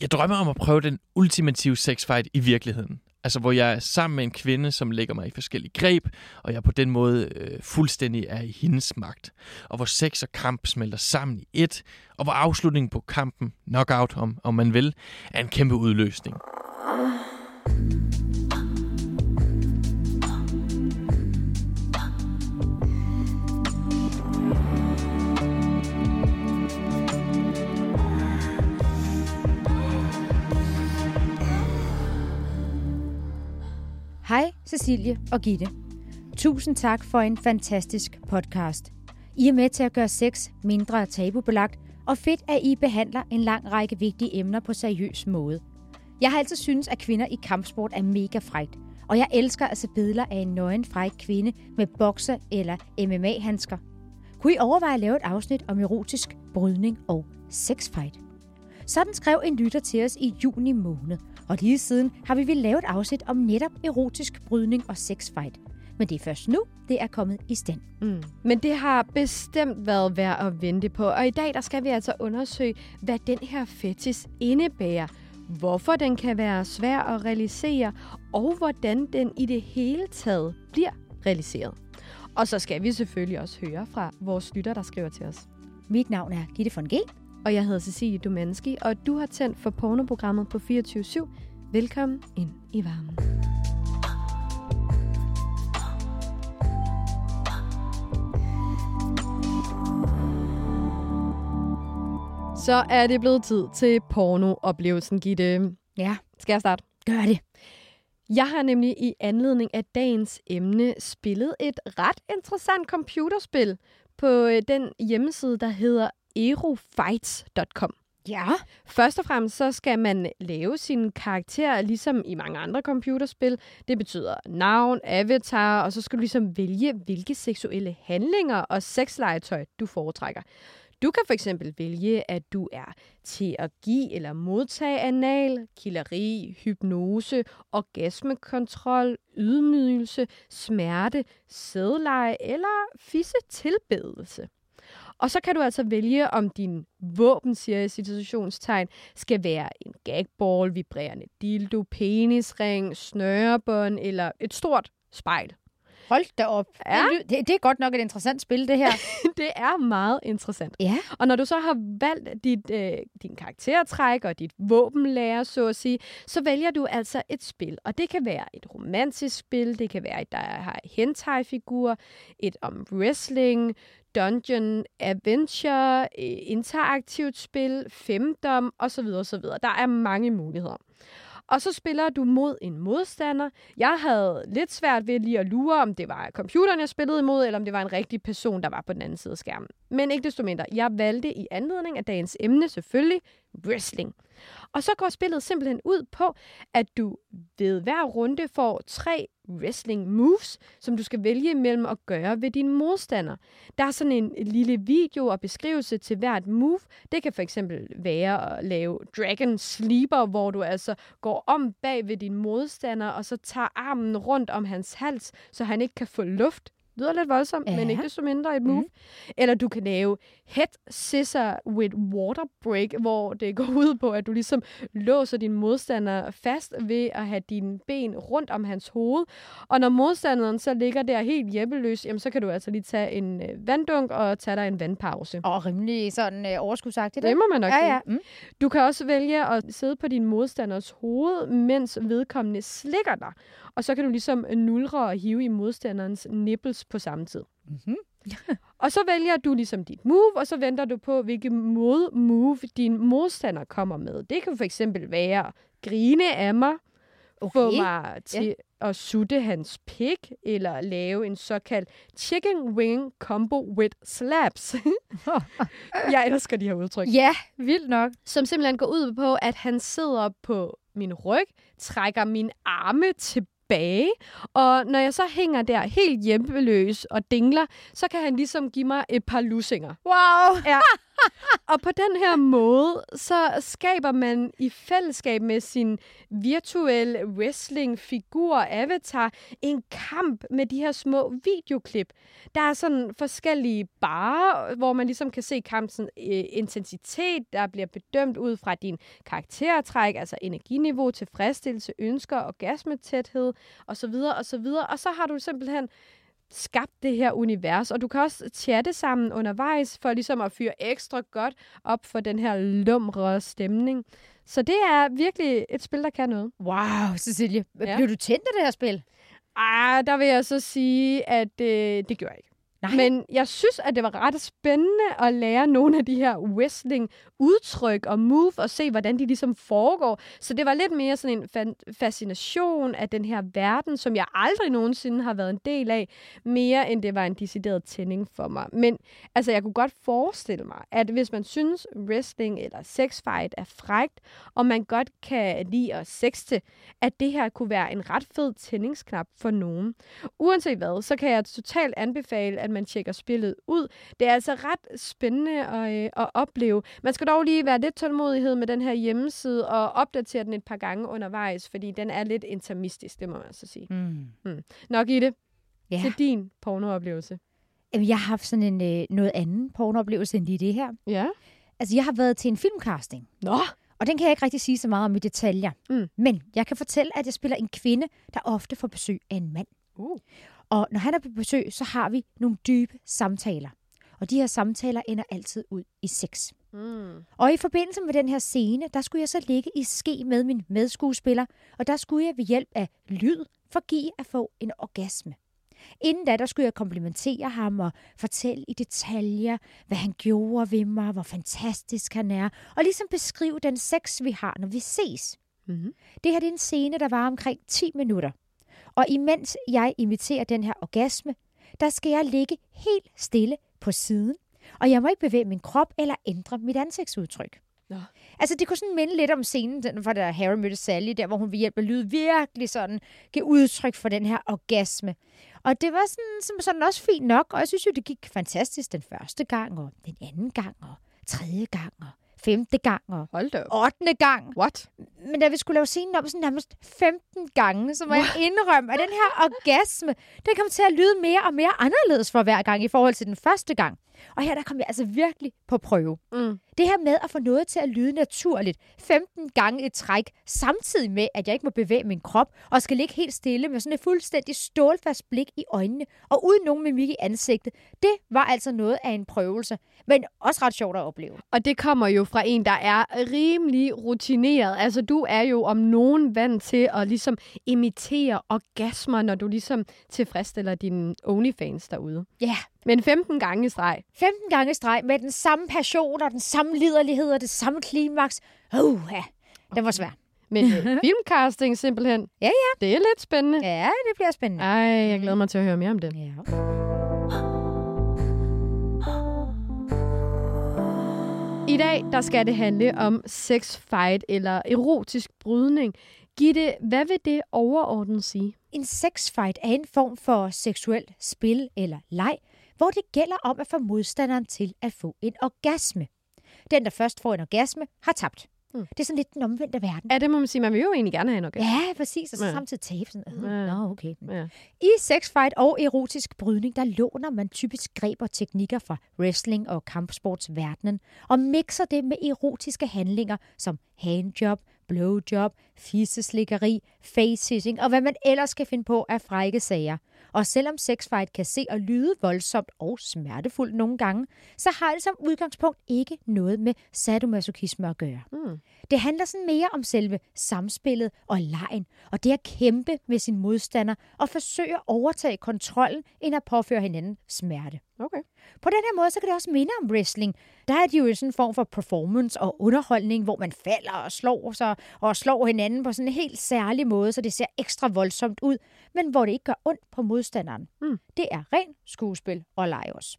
Jeg drømmer om at prøve den ultimative sexfight i virkeligheden. Altså, hvor jeg er sammen med en kvinde, som lægger mig i forskellige greb, og jeg på den måde øh, fuldstændig er i hendes magt. Og hvor sex og kamp smelter sammen i ét, og hvor afslutningen på kampen, knockout om, om man vil, er en kæmpe udløsning. Cecilie og Gitte. Tusind tak for en fantastisk podcast. I er med til at gøre sex mindre tabubelagt, og fedt, at I behandler en lang række vigtige emner på seriøs måde. Jeg har altid synes, at kvinder i kampsport er mega frægt, og jeg elsker at se billeder af en nøgen fræk kvinde med bokser eller MMA-handsker. Kunne I overveje at lave et afsnit om erotisk brydning og sexfight? Sådan skrev en lytter til os i juni måned, og lige siden har vi vil lave et afsnit om netop erotisk brydning og sexfight. Men det er først nu, det er kommet i stand. Mm. Men det har bestemt været værd at vente på, og i dag der skal vi altså undersøge, hvad den her fetis indebærer, hvorfor den kan være svær at realisere, og hvordan den i det hele taget bliver realiseret. Og så skal vi selvfølgelig også høre fra vores lytter, der skriver til os. Mit navn er Gitte von G. Og jeg hedder Cecilie Dumanski, og du har tændt for pornoprogrammet på 24 Velkommen ind i varmen. Så er det blevet tid til pornooplevelsen, Gitte. Ja, Skal jeg starte? gør det. Jeg har nemlig i anledning af dagens emne spillet et ret interessant computerspil på øh, den hjemmeside, der hedder erofights.com. Ja. Først og fremmest så skal man lave sin karakter, ligesom i mange andre computerspil. Det betyder navn, avatar, og så skal du ligesom vælge, hvilke seksuelle handlinger og sexlegetøj du foretrækker. Du kan for eksempel vælge, at du er til at give eller modtage anal, killeri, hypnose, orgasmekontrol, ydmygelse, smerte, sædleje eller fissetilbedelse. Og så kan du altså vælge, om din våben, siger jeg situationstegn, skal være en gagball, vibrerende dildo, penisring, snørebånd eller et stort spejl. Hold da op. Ja. Det, det er godt nok et interessant spil, det her. Det er meget interessant. ja. Og når du så har valgt dit, øh, din karaktertræk og dit våbenlærer, så at sige, så vælger du altså et spil. Og det kan være et romantisk spil, det kan være et, der har hentai-figurer, et om wrestling, dungeon, adventure, øh, interaktivt spil, femdom osv. osv. Der er mange muligheder. Og så spiller du mod en modstander. Jeg havde lidt svært ved lige at lure, om det var computeren, jeg spillede imod, eller om det var en rigtig person, der var på den anden side af skærmen. Men ikke desto mindre, jeg valgte i anledning af dagens emne selvfølgelig wrestling. Og så går spillet simpelthen ud på, at du ved hver runde får tre wrestling moves, som du skal vælge imellem at gøre ved din modstander. Der er sådan en lille video og beskrivelse til hvert move. Det kan for eksempel være at lave Dragon Sleeper, hvor du altså går om bag ved din modstander, og så tager armen rundt om hans hals, så han ikke kan få luft. Lyder lidt voldsomt, ja. men ikke desto mindre et move. Mm. Eller du kan lave head scissor with water break, hvor det går ud på, at du ligesom låser din modstander fast ved at have dine ben rundt om hans hoved. Og når modstanderen så ligger der helt hjælpeløs, jamen så kan du altså lige tage en øh, vanddunk og tage dig en vandpause. Og rimelig sådan øh, overskudsagtigt. Det må man nok Ja, ja. Mm. Du kan også vælge at sidde på din modstanders hoved, mens vedkommende slikker dig. Og så kan du ligesom nulre og hive i modstanderens nipples på samme tid. Mhm. Og så vælger du ligesom dit move, og så venter du på, hvilket mod move din modstander kommer med. Det kan for eksempel være grine af mig, okay. få mig til at sutte hans pik, eller lave en såkaldt chicken wing combo with slaps. Jeg elsker de her udtryk Ja, vildt nok. som simpelthen går ud på, at han sidder på min ryg, trækker mine arme tilbage, og når jeg så hænger der helt hjælpeløs og dingler, så kan han ligesom give mig et par lussinger. Wow. Ja, Og på den her måde, så skaber man i fællesskab med sin virtuelle wrestling-figur, avatar, en kamp med de her små videoklip. Der er sådan forskellige barer, hvor man ligesom kan se kampens øh, intensitet, der bliver bedømt ud fra din karaktertræk, altså energiniveau, tilfredsstillelse, ønsker, orgasmetæthed osv. osv. Og så har du simpelthen skabt det her univers, og du kan også chatte sammen undervejs, for ligesom at fyre ekstra godt op for den her lumre stemning. Så det er virkelig et spil, der kan noget. Wow, Cecilie. Ja. Blev du tændt af det her spil? Ah, der vil jeg så sige, at øh, det gør jeg ikke. Nej. Men jeg synes, at det var ret spændende at lære nogle af de her wrestling-udtryk og move, og se, hvordan de ligesom foregår. Så det var lidt mere sådan en fa- fascination af den her verden, som jeg aldrig nogensinde har været en del af, mere end det var en decideret tænding for mig. Men altså, jeg kunne godt forestille mig, at hvis man synes, wrestling eller sexfight er frægt, og man godt kan lide at sexte, at det her kunne være en ret fed tændingsknap for nogen. Uanset hvad, så kan jeg totalt anbefale, at man tjekker spillet ud. Det er altså ret spændende at, øh, at opleve. Man skal dog lige være lidt tålmodighed med den her hjemmeside og opdatere den et par gange undervejs, fordi den er lidt intermistisk, det må man altså sige. Mm. Nok i det Ja. til din pornooplevelse. Jamen, Jeg har haft sådan en øh, noget anden pornooplevelse end lige det her. Ja. Altså, jeg har været til en filmcasting. Nå, Og den kan jeg ikke rigtig sige så meget om i detaljer. Mm. Men jeg kan fortælle, at jeg spiller en kvinde, der ofte får besøg af en mand. Uh. Og når han er på besøg, så har vi nogle dybe samtaler. Og de her samtaler ender altid ud i sex. Mm. Og i forbindelse med den her scene, der skulle jeg så ligge i ske med min medskuespiller, og der skulle jeg ved hjælp af lyd forgive at få en orgasme. Inden da, der skulle jeg komplimentere ham og fortælle i detaljer, hvad han gjorde ved mig, hvor fantastisk han er, og ligesom beskrive den sex, vi har, når vi ses. Mm-hmm. Det her det er en scene, der var omkring 10 minutter. Og imens jeg imiterer den her orgasme, der skal jeg ligge helt stille på siden, og jeg må ikke bevæge min krop eller ændre mit ansigtsudtryk. Nå. Altså, det kunne sådan minde lidt om scenen, den, fra da Harry mødte Sally, der hvor hun ved hjælp af lyd virkelig sådan give udtryk for den her orgasme. Og det var sådan, som sådan også fint nok, og jeg synes jo, det gik fantastisk den første gang, og den anden gang, og tredje gang, og femte gang, og Hold da op. ottende gang. What? Men da vi skulle lave scenen om sådan nærmest 15 gange, så må jeg indrømme, at den her orgasme, den kom til at lyde mere og mere anderledes for hver gang i forhold til den første gang. Og her der kom jeg altså virkelig på prøve. Mm. Det her med at få noget til at lyde naturligt 15 gange et træk, samtidig med, at jeg ikke må bevæge min krop, og skal ligge helt stille med sådan et fuldstændig stålfast blik i øjnene, og uden nogen mimik i ansigtet, det var altså noget af en prøvelse, men også ret sjovt at opleve. Og det kommer jo fra en, der er rimelig rutineret. Altså, du er jo om nogen vant til at ligesom imitere orgasmer, når du ligesom tilfredsstiller dine OnlyFans derude. Ja, Men 15 gange i streg. 15 gange i streg med den samme passion og den samme liderlighed og det samme klimaks. Uh, ja. Den var svær. Men øh, filmcasting simpelthen. Ja, ja. Det er lidt spændende. Ja, det bliver spændende. Ej, jeg glæder mig til at høre mere om det. Ja. I dag, der skal det handle om sexfight eller erotisk brydning. Gitte, hvad vil det overordnet sige? En sexfight er en form for seksuel spil eller leg, hvor det gælder om at få modstanderen til at få en orgasme. Den, der først får en orgasme, har tabt. Mm. Det er sådan lidt den omvendte verden. Ja, det må man sige. Man vil jo egentlig gerne have en orgasme. Ja, præcis. Og så Ja. samtidig tabe sådan. Ja. Øh, Nå, okay. Ja. I sexfight og erotisk brydning, der låner man typisk greb og teknikker fra wrestling og kampsportsverdenen, og mixer det med erotiske handlinger som handjob, blowjob, fisseslikkeri, facehitting og hvad man ellers kan finde på af frække sager. Og selvom sexfight kan se og lyde voldsomt og smertefuldt nogle gange, så har det som udgangspunkt ikke noget med sadomasochisme at gøre. Mm. Det handler sådan mere om selve samspillet og lejen, og det at kæmpe med sin modstander og forsøge at overtage kontrollen, end at påføre hinanden smerte. Okay. På den her måde, så kan det også minde om wrestling. Der er de jo sådan en form for performance og underholdning, hvor man falder og slår sig og slår hinanden på sådan en helt særlig måde, så det ser ekstra voldsomt ud, men hvor det ikke gør ondt på modstanderen. Mm. Det er ren skuespil og leg også.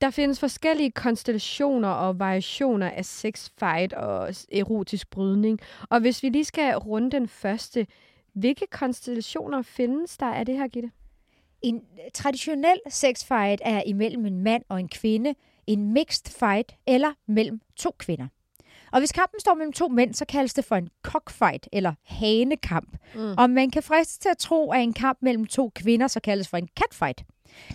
Der findes forskellige konstellationer og variationer af sexfight og s- erotisk brydning. Og hvis vi lige skal runde den første, hvilke konstellationer findes der af det her, Gitte? En traditionel sexfight er imellem en mand og en kvinde en mixed fight eller mellem to kvinder. Og hvis kampen står mellem to mænd, så kaldes det for en cockfight eller hanekamp. Mm. Og man kan friste til at tro, at en kamp mellem to kvinder så kaldes for en catfight.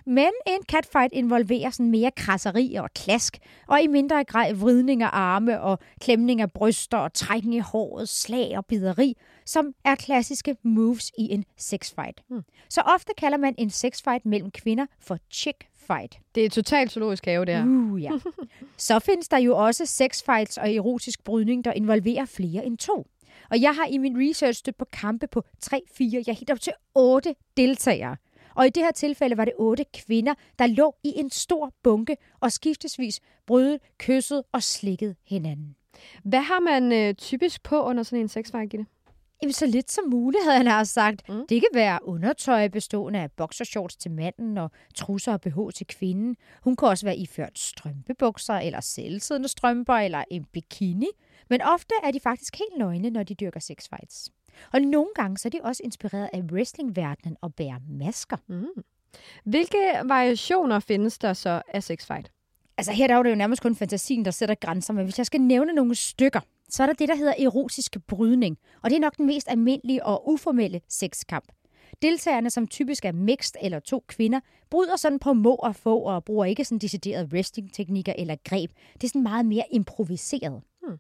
Men en catfight involverer sådan mere krasseri og klask, og i mindre grad vridning af arme og klemning af bryster og trækken i håret, slag og bideri, som er klassiske moves i en sexfight. Hmm. Så ofte kalder man en sexfight mellem kvinder for chick fight. Det er totalt zoologisk have, det her. Uh, ja. Så findes der jo også sexfights og erotisk brydning, der involverer flere end to. Og jeg har i min research stødt på kampe på 3, 4, ja helt op til 8 deltagere. Og i det her tilfælde var det otte kvinder, der lå i en stor bunke og skiftesvis brødet, kysset og slikket hinanden. Hvad har man øh, typisk på under sådan en sexfight, Gitte? Jamen, så lidt som muligt, havde han sagt. Mm. Det kan være undertøj bestående af boxershorts til manden og trusser og BH til kvinden. Hun kan også være iført strømpebukser eller selvsiddende strømper eller en bikini. Men ofte er de faktisk helt nøgne, når de dyrker sexfights. Og nogle gange så er de også inspireret af wrestlingverdenen og bærer masker. Mm. Hvilke variationer findes der så af sexfight? Altså her der er det jo nærmest kun fantasien, der sætter grænser, men hvis jeg skal nævne nogle stykker, så er der det, der hedder erotisk brydning, og det er nok den mest almindelige og uformelle sexkamp. Deltagerne, som typisk er mixed eller to kvinder, bryder sådan på må og få og bruger ikke sådan deciderede wrestling-teknikker eller greb. Det er sådan meget mere improviseret. Hmm.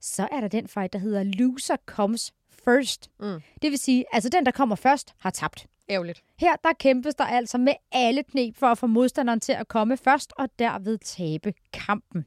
Så er der den fight, der hedder loser comes first. Mm. Det vil sige, altså den, der kommer først, har tabt. Ærgerligt. Her der kæmpes der altså med alle knep for at få modstanderen til at komme først og derved tabe kampen.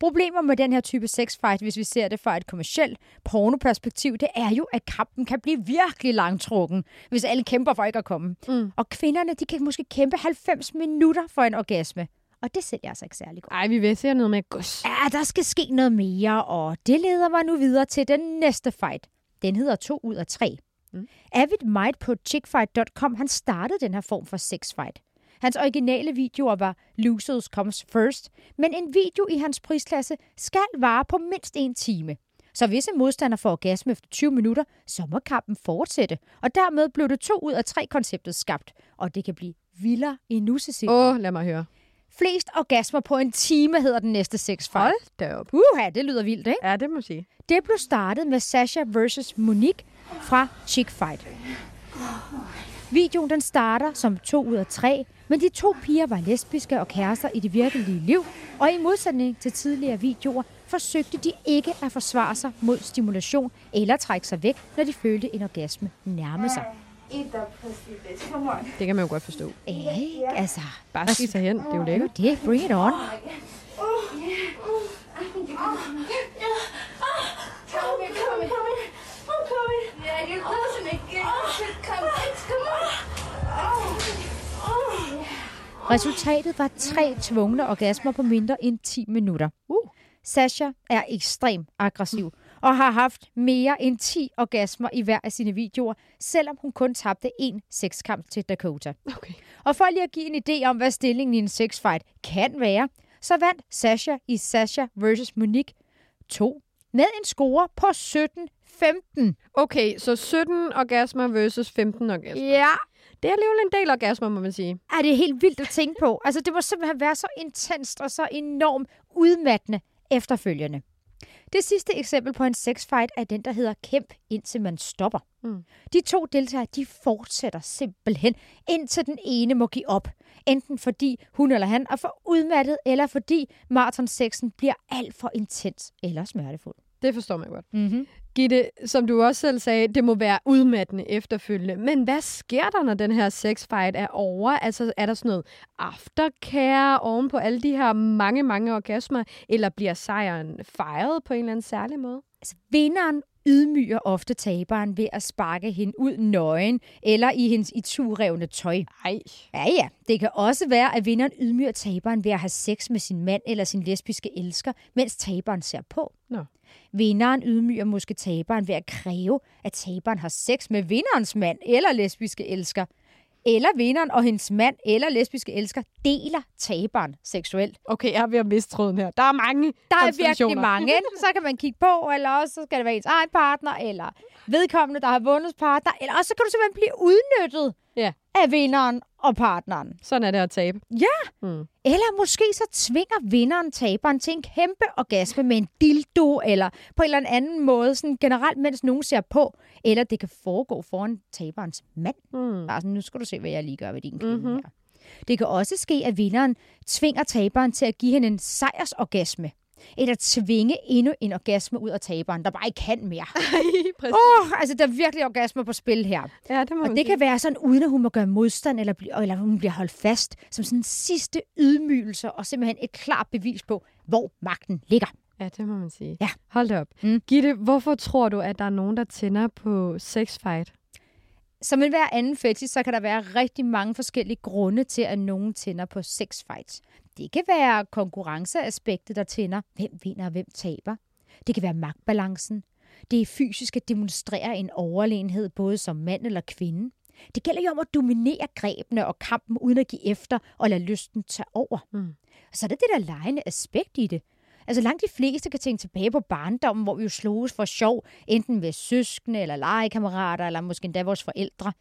Problemer med den her type sexfight, hvis vi ser det fra et kommersielt pornoperspektiv, det er jo, at kampen kan blive virkelig langtrukken, hvis alle kæmper for ikke at komme. Mm. Og kvinderne, de kan måske kæmpe 90 minutter for en orgasme. Og det sælger altså ikke særlig godt. Ej, vi vil se noget med gus. Ja, der skal ske noget mere, og det leder mig nu videre til den næste fight. Den hedder 2 ud af 3. Mm. Avid Might på chickfight.com, han startede den her form for sexfight. Hans originale videoer var Losers Comes First, men en video i hans prisklasse skal vare på mindst en time. Så hvis en modstander får orgasme efter 20 minutter, så må kampen fortsætte. Og dermed blev det to ud af tre konceptet skabt. Og det kan blive vildere i nusesigt. Åh, oh, lad mig høre. Flest orgasmer på en time hedder den næste sexfight. Hold da op. Uha, det lyder vildt, ikke? Ja, det må sige. Det blev startet med Sasha versus Monique fra Chick Fight. Videoen den starter som to ud af tre, men de to piger var lesbiske og kærester i det virkelige liv, og i modsætning til tidligere videoer, forsøgte de ikke at forsvare sig mod stimulation eller trække sig væk, når de følte en orgasme nærme sig. Det kan man jo godt forstå. Ikke? Altså, Bare ski sig hen, det er jo lækkert. Det, bring it on. Resultatet var tre tvungne orgasmer på mindre end 10 minutter. Uh. Sasha er ekstremt aggressiv og har haft mere end 10 orgasmer i hver af sine videoer, selvom hun kun tabte én sexkamp til Dakota. Okay. Og for lige at give en idé om, hvad stillingen i en sexfight kan være, så vandt Sasha i Sasha vs. Monique 2 med en score på 17-15. Okay, så 17 orgasmer versus 15 orgasmer. Ja. Det er alligevel en del orgasmer, må man sige. Er det er helt vildt at tænke på. Altså, det må simpelthen være så intenst og så enormt udmattende efterfølgende. Det sidste eksempel på en sexfight er den, der hedder kæmp, indtil man stopper. Mm. De to deltagere, de fortsætter simpelthen, indtil den ene må give op. Enten fordi hun eller han er for udmattet, eller fordi marathonsexen bliver alt for intens eller smertefuld. Det forstår man godt. Mm-hmm. Gitte, som du også selv sagde, det må være udmattende efterfølgende. Men hvad sker der, når den her sexfight er over? Altså, er der sådan noget aftercare oven på alle de her mange, mange orgasmer? Eller bliver sejren fejret på en eller anden særlig måde? Altså, vinderen ydmyger ofte taberen ved at sparke hende ud nøgen eller i hendes iturevne tøj. Ej. Ja, ja. Det kan også være, at vinderen ydmyger taberen ved at have sex med sin mand eller sin lesbiske elsker, mens taberen ser på. Nå. Vinderen ydmyger måske taberen ved at kræve, at taberen har sex med vinderens mand eller lesbiske elsker. Eller vinderen og hendes mand eller lesbiske elsker deler taberen seksuelt. Okay, jeg er ved at miste tråden her. Der er mange Der er virkelig mange. Enten så kan man kigge på, eller også så skal det være ens egen partner, eller vedkommende, der har vundet partner, eller også så kan du simpelthen blive udnyttet. Af vinderen og partneren. Sådan er det at tabe. Ja, Mm. eller måske så tvinger vinderen taberen til en kæmpe orgasme med en dildo, eller på en eller anden måde, sådan generelt, mens nogen ser på. Eller det kan foregå foran taberens mand. Mm. Bare sådan, nu skal du se, hvad jeg lige gør ved din kvinde Mhm. mm-hmm. her. Det kan også ske, at vinderen tvinger taberen til at give hende en sejrsorgasme. Eller tvinge endnu en orgasme ud af taberen, der bare ikke kan mere. Ej, præcis. Oh, altså der er virkelig orgasmer på spil her. Ja, det må Og det sige. kan være sådan, uden at hun må gøre modstand, eller, eller hun bliver holdt fast, som sådan en sidste ydmygelse, og simpelthen et klart bevis på, hvor magten ligger. Ja, det må man sige. Ja. Hold op. Mm. Gitte, hvorfor tror du, at der er nogen, der tænder på sexfight? Som en hver anden fetish, så kan der være rigtig mange forskellige grunde til, at nogen tænder på sexfights. Det kan være konkurrenceaspektet, der tænder. Hvem vinder og hvem taber? Det kan være magtbalancen. Det er fysisk at demonstrere en overlegenhed, både som mand eller kvinde. Det gælder jo om at dominere grebene og kampen, uden at give efter og lade lysten tage over. Mm. Så er det det der lejende aspekt i det. Altså langt de fleste kan tænke tilbage på barndommen, hvor vi jo sloges for sjov, enten ved søskende eller legekammerater, eller måske endda vores forældre.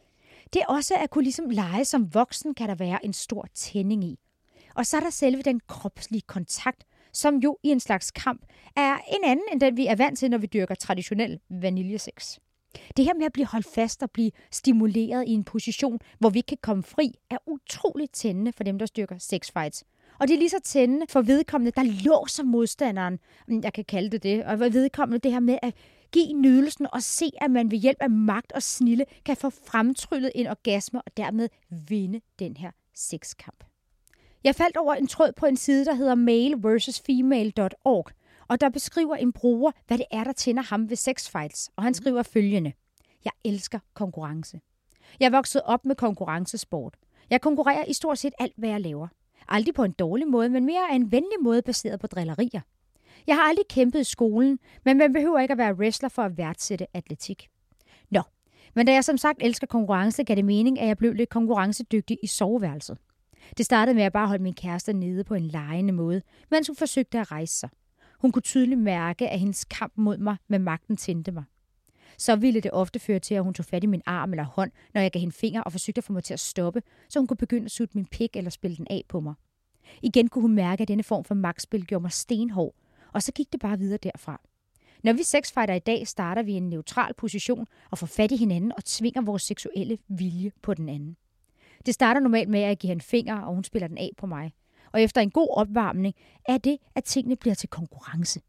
Det er også at kunne ligesom lege som voksen, kan der være en stor tænding i. Og så er der selve den kropslige kontakt, som jo i en slags kamp er en anden end den, vi er vant til, når vi dyrker traditionel vaniljesex. Det her med at blive holdt fast og blive stimuleret i en position, hvor vi ikke kan komme fri, er utroligt tændende for dem, der styrker sexfights. Og det er lige så tændende for vedkommende, der låser modstanderen, mm, jeg kan kalde det det, og vedkommende det her med at give nydelsen og se, at man ved hjælp af magt og snille kan få fremtryllet en orgasme og dermed vinde den her sexkamp. Jeg faldt over en tråd på en side, der hedder male-versus-female.org, og der beskriver en bruger, hvad det er, der tænder ham ved sexfights. Og han skriver følgende. Jeg elsker konkurrence. Jeg vokset op med konkurrencesport. Jeg konkurrerer i stort set alt, hvad jeg laver. Aldrig på en dårlig måde, men mere af en venlig måde baseret på drillerier. Jeg har aldrig kæmpet i skolen, men man behøver ikke at være wrestler for at værdsætte atletik. Nå, men da jeg som sagt elsker konkurrence, gav det mening, at jeg blev lidt konkurrencedygtig i soveværelset. Det startede med at bare holde min kæreste nede på en lejende måde, mens hun forsøgte at rejse sig. Hun kunne tydeligt mærke, at hendes kamp mod mig med magten tændte mig. Så ville det ofte føre til, at hun tog fat i min arm eller hånd, når jeg gav hende fingre og forsøgte at få mig til at stoppe, så hun kunne begynde at sutte min pik eller spille den af på mig. Igen kunne hun mærke, at denne form for magtspil gjorde mig stenhård, og så gik det bare videre derfra. Når vi sexfighter i dag, starter vi i en neutral position og får fat i hinanden og tvinger vores seksuelle vilje på den anden. Det starter normalt med, at jeg giver hende finger, og hun spiller den af på mig. Og efter en god opvarmning er det, at tingene bliver til konkurrence.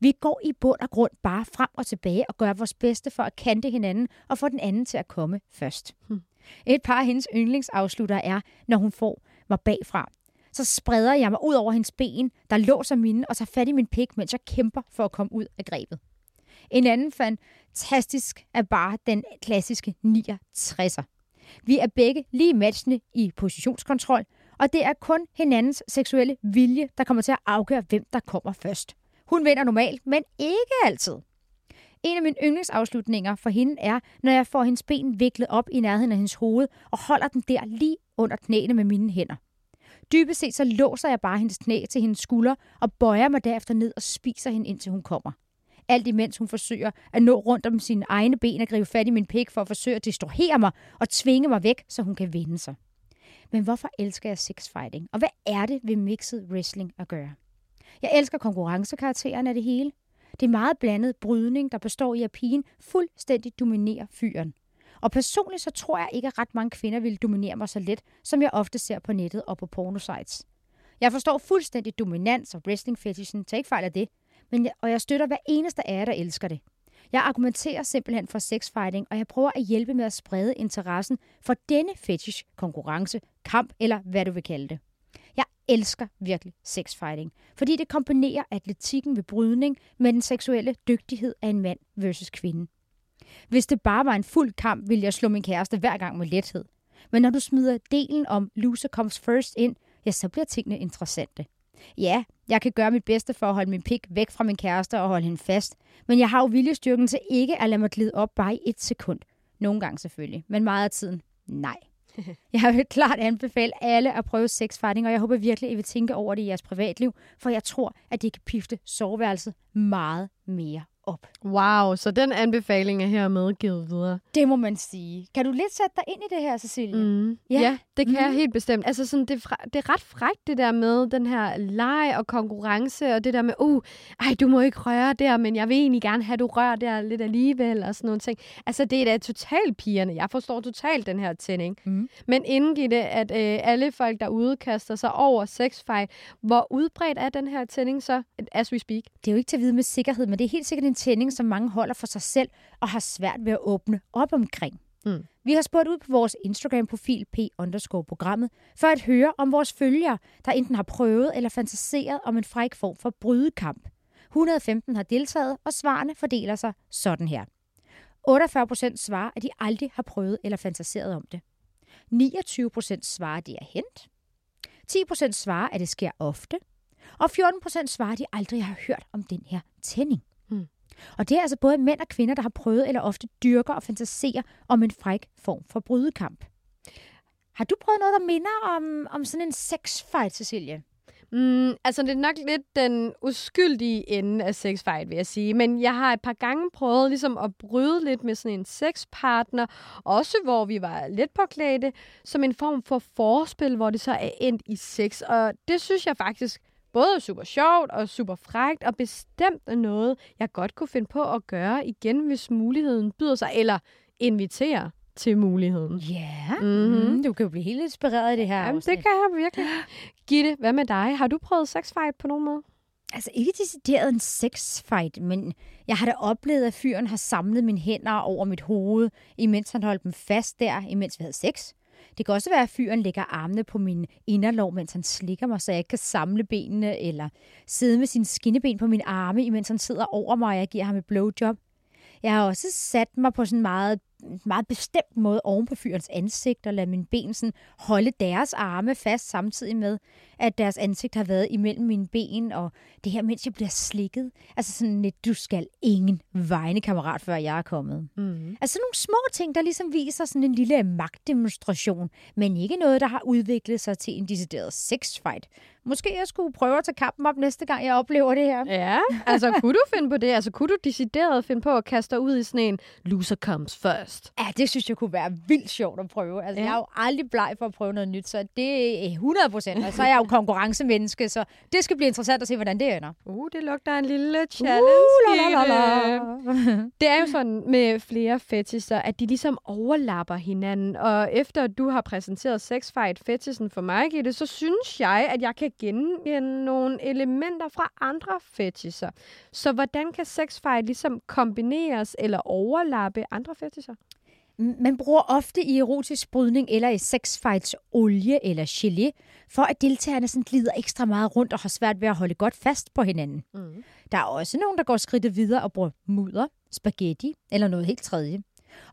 Vi går i bund og grund bare frem og tilbage og gør vores bedste for at kante hinanden og få den anden til at komme først. Hmm. Et par af hendes yndlingsafslutter er, når hun får mig bagfra. Så spreder jeg mig ud over hendes ben, der låser mine og tager fat i min pik, mens jeg kæmper for at komme ud af grebet. En anden fantastisk er bare den klassiske 69'er. Vi er begge lige matchende i positionskontrol, og det er kun hinandens seksuelle vilje, der kommer til at afgøre, hvem der kommer først. Hun vinder normalt, men ikke altid. En af mine yndlingsafslutninger for hende er, når jeg får hendes ben viklet op i nærheden af hendes hoved og holder den der lige under knæene med mine hænder. Dybest set så låser jeg bare hendes knæ til hendes skulder og bøjer mig derefter ned og spiser hende, indtil hun kommer. Alt imens hun forsøger at nå rundt om sine egne ben og gribe fat i min pik for at forsøge at distrahere mig og tvinge mig væk, så hun kan vende sig. Men hvorfor elsker jeg sexfighting? Og hvad er det ved mixed wrestling at gøre? Jeg elsker konkurrencekarakteren af det hele. Det er meget blandet brydning, der består i, at pigen fuldstændig dominerer fyren. Og personligt så tror jeg ikke, at ret mange kvinder vil dominere mig så let, som jeg ofte ser på nettet og på pornosites. Jeg forstår fuldstændig dominans og wrestling fetishen, tag ikke fejl af det, men jeg, og jeg støtter hver eneste af jer, der elsker det. Jeg argumenterer simpelthen for sexfighting, og jeg prøver at hjælpe med at sprede interessen for denne fetish, konkurrence, kamp eller hvad du vil kalde det. Jeg elsker virkelig sexfighting, fordi det kombinerer atletikken ved brydning med den seksuelle dygtighed af en mand versus kvinde. Hvis det bare var en fuld kamp, ville jeg slå min kæreste hver gang med lethed. Men når du smider delen om loser comes first ind, ja, så bliver tingene interessante. Ja, jeg kan gøre mit bedste for at holde min pik væk fra min kæreste og holde hende fast, men jeg har jo viljestyrken til ikke at lade mig glide op bare i et sekund. Nogle gange selvfølgelig, men meget af tiden nej. Jeg vil klart anbefale alle at prøve sexfighting, og jeg håber virkelig, at I vil tænke over det i jeres privatliv, for jeg tror, at det kan pifte soveværelset meget mere op. Wow, så den anbefaling er hermed givet videre. Det må man sige. Kan du lidt sætte dig ind i det her, Cecilie? Mm. Ja. Ja. det kan mm. jeg Mhm. helt bestemt. Altså sådan, det, fra, det er ret frækt, det der med den her leg og konkurrence, og det der med, uh, ej, du må ikke røre der, men jeg vil egentlig gerne have, at du rører der lidt alligevel, og sådan nogle ting. Altså, det er da totalt pigerne. Jeg forstår totalt den her tænding. Mm. Men inden Gitte, at øh, alle folk derude kaster sig over sexfight, hvor udbredt er den her tænding så, as we speak? Det er jo ikke til at vide med sikkerhed, men det er helt sikkert en tænding, som mange holder for sig selv og har svært ved at åbne op omkring. Mm. Vi har spurgt ud på vores Instagram-profil p underscore programmet for at høre om vores følgere, der enten har prøvet eller fantaseret om en fræk form for brydekamp. 115 har deltaget, og svarene fordeler sig sådan her. 48 procent svarer, at de aldrig har prøvet eller fantaseret om det. 29 procent svarer, at det er hent. 10 procent svarer, at det sker ofte. Og 14 procent svarer, at de aldrig har hørt om den her tænding. Mm. Og det er altså både mænd og kvinder, der har prøvet eller ofte dyrker og fantaserer om en fræk form for brydekamp. Har du prøvet noget, der minder om, om sådan en sexfight, Cecilie? Mm, altså, det er nok lidt den uskyldige ende af sexfight, vil jeg sige. Men jeg har et par gange prøvet ligesom at bryde lidt med sådan en sexpartner. Også hvor vi var lidt påklædte, som en form for forspil, hvor det så er endt i sex. Og det synes jeg faktisk både er super sjovt og super frægt, og bestemt noget, jeg godt kunne finde på at gøre igen, hvis muligheden byder sig, eller invitere til muligheden. Ja, Mhm. mm, du kan jo blive helt inspireret af det her Jamen, afsnit. det kan jeg virkelig. Gitte, hvad med dig? Har du prøvet sexfight på nogen måde? Altså ikke decideret en sexfight, men jeg har da oplevet, at fyren har samlet mine hænder over mit hoved, imens han holdt dem fast der, imens vi havde sex. Det kan også være, at fyren lægger armene på min inderlov, mens han slikker mig, så jeg ikke kan samle benene, eller sidde med sine skinneben på min arme, imens han sidder over mig, og jeg giver ham et blowjob. Jeg har også sat mig på sådan meget, meget bestemt måde oven på fyrens ansigt, og ladet mine ben sådan holde deres arme fast, samtidig med, at deres ansigt har været imellem mine ben, og det her, mens jeg bliver slikket. Altså sådan lidt, du skal ingen vegne, kammerat, før jeg er kommet. Mm. Altså nogle små ting, der ligesom viser sådan en lille magtdemonstration, men ikke noget, der har udviklet sig til en decideret sexfight. Måske jeg skulle prøve at tage kampen op næste gang, jeg oplever det her. Ja, altså kunne du finde på det? Altså kunne du decideret finde på at kaste dig ud i sådan en loser comes first? Ja, det synes jeg kunne være vildt sjovt at prøve. Altså, Ja. jeg er jo aldrig bleg for at prøve noget nyt, så det er 100 procent. Og så er jeg jo konkurrencemenneske, så det skal blive interessant at se, hvordan det ender. Uh, det lugter en lille challenge. Uh, la. Det er jo sådan med flere fetisher, at de ligesom overlapper hinanden. Og efter du har præsenteret sexfight fetishen for mig, Gitte, så synes jeg, at jeg kan genkende nogle elementer fra andre fetisher. Så hvordan kan sexfight ligesom kombineres eller overlappe andre fetisher? Man bruger ofte i erotisk brydning eller i sexfights olie eller gelé, for at deltagerne sådan glider ekstra meget rundt og har svært ved at holde godt fast på hinanden. Mm. Der er også nogen, der går skridtet videre og bruger mudder, spaghetti eller noget helt tredje.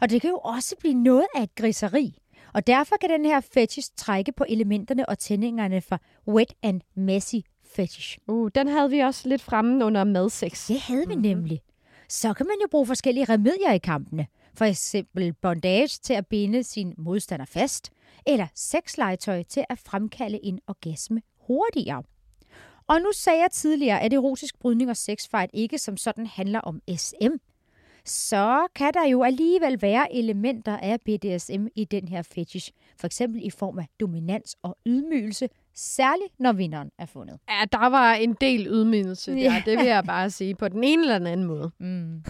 Og det kan jo også blive noget af et griseri. Og derfor kan den her fetish trække på elementerne og tændingerne fra wet and messy fetish. Uh, den havde vi også lidt fremme under madsex. Det havde vi nemlig. Så kan man jo bruge forskellige remedier i kampene. For eksempel bondage til at binde sin modstander fast, eller sexlegetøj til at fremkalde en orgasme hurtigere. Og nu sagde jeg tidligere, at erotisk brydning og sexfight ikke som sådan handler om SM. Så kan der jo alligevel være elementer af BDSM i den her fetish. For eksempel i form af dominans og ydmygelse, særligt når vinderen er fundet. Ja, der var en del ydmygelse der, Ja. det vil jeg bare sige, på den ene eller den anden måde. Mm.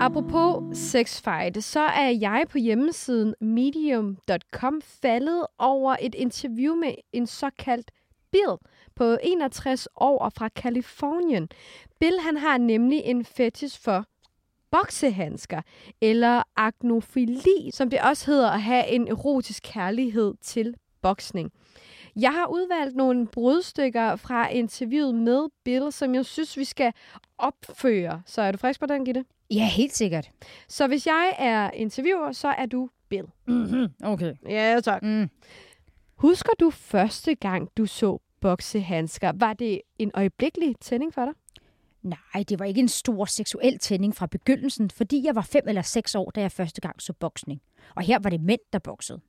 Apropos sexfight, så er jeg på hjemmesiden medium.com faldet over et interview med en såkaldt Bill på 61 år og fra Kalifornien. Bill han har nemlig en fetish for boksehandsker, eller agnofili, som det også hedder at have en erotisk kærlighed til boksning. Jeg har udvalgt nogle brudstykker fra interviewet med Bill, som jeg synes, vi skal opføre. Så er du frisk på den, Gitte? Ja, helt sikkert. Så hvis jeg er interviewer, så er du Bill. Mm-hmm. Okay. Ja, tak. Mm. Husker du første gang, du så boksehandsker? Var det en øjeblikkelig tænding for dig? Nej, det var ikke en stor seksuel tænding fra begyndelsen, fordi jeg var fem eller seks år, da jeg første gang så boksning. Og her var det mænd, der boksede.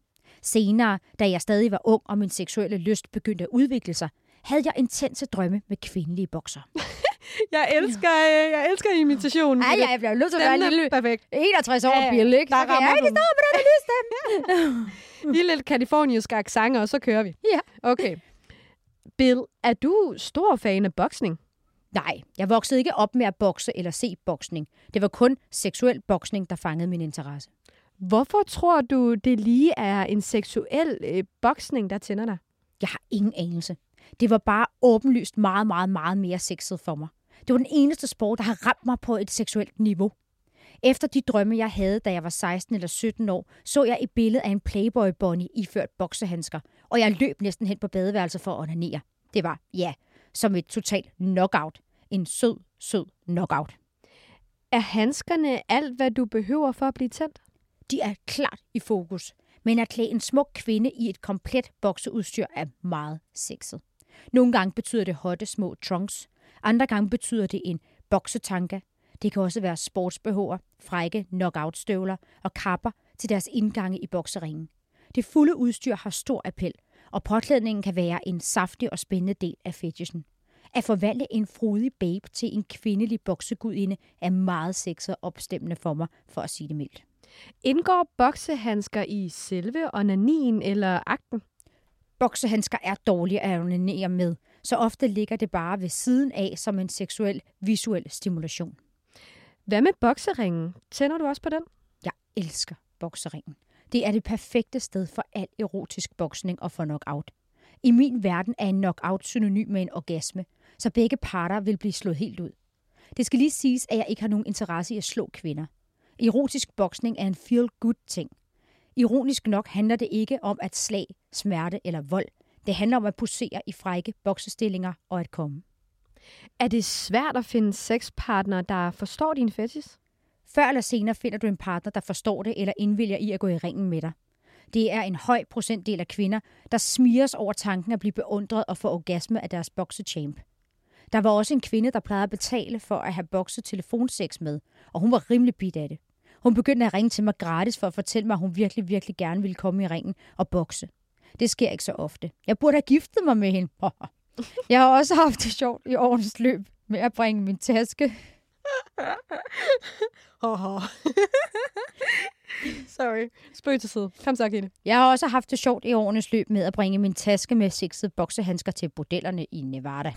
Senere, da jeg stadig var ung, og min seksuelle lyst begyndte at udvikle sig, havde jeg intense drømme med kvindelige bokser. Jeg elsker, øh, jeg elsker imitationen. Ej, ja, jeg bliver nødt til at være en lille perfekt. 61 år Ja. Bill, ikke? Der Så kan jeg ikke du. stå med den her lille stemme. Lille kalifornisk accent, og så kører vi. Ja. Okay. Bill, er du stor fan af boksning? Nej, jeg voksede ikke op med at bokse eller se boksning. Det var kun seksuel boksning, der fangede min interesse. Hvorfor tror du, det lige er en seksuel øh, boksning, der tænder dig? Jeg har ingen anelse. Det var bare åbenlyst meget, meget, meget mere sexet for mig. Det var den eneste sport, der har ramt mig på et seksuelt niveau. Efter de drømme, jeg havde, da jeg var 16 eller 17 år, så jeg et billede af en Playboy Bunny iført boksehandsker, og jeg løb næsten hen på badeværelset for at onanere. Det var, ja, som et totalt knockout. En sød, sød knockout. Er handskerne alt, hvad du behøver for at blive tændt? De er klart i fokus, men at klæde en smuk kvinde i et komplet bokseudstyr er meget sexet. Nogle gange betyder det hotte små trunks, andre gange betyder det en boksetanka. Det kan også være sportsbehårer, frække knockout-støvler og kapper til deres indgange i bokseringen. Det fulde udstyr har stor appel, og påklædningen kan være en saftig og spændende del af fetishen. At forvandle en frodig babe til en kvindelig boksegudinde er meget sexet og opstemmende for mig, for at sige det mildt. Indgår boksehandsker i selve onanien eller akten? Boksehandsker er dårlige at onanere med, så ofte ligger det bare ved siden af som en seksuel, visuel stimulation. Hvad med bokseringen? Tænder du også på den? Jeg elsker bokseringen. Det er det perfekte sted for al erotisk boksning og for knockout. I min verden er en knockout synonym med en orgasme, så begge parter vil blive slået helt ud. Det skal lige siges, at jeg ikke har nogen interesse i at slå kvinder. Erotisk boksning er en feel-good ting. Ironisk nok handler det ikke om at slag, smerte eller vold. Det handler om at posere i frække boksestillinger og at komme. Er det svært at finde sexpartner, der forstår din fetis? Før eller senere finder du en partner, der forstår det eller indvilger i at gå i ringen med dig. Det er en høj procentdel af kvinder, der smires over tanken at blive beundret og få orgasme af deres boksechamp. Der var også en kvinde, der plejede at betale for at have bokset telefonsex med, og hun var rimelig bit af det. Hun begyndte at ringe til mig gratis for at fortælle mig, at hun virkelig, virkelig gerne ville komme i ringen og bokse. Det sker ikke så ofte. Jeg burde have giftet mig med hende. Jeg har også haft det sjovt i årens løb med at bringe min taske Sorry. Spøg til side. Kom så, Gitte. Jeg har også haft det sjovt i årenes løb med at bringe min taske med sexede boksehandsker til bordellerne i Nevada.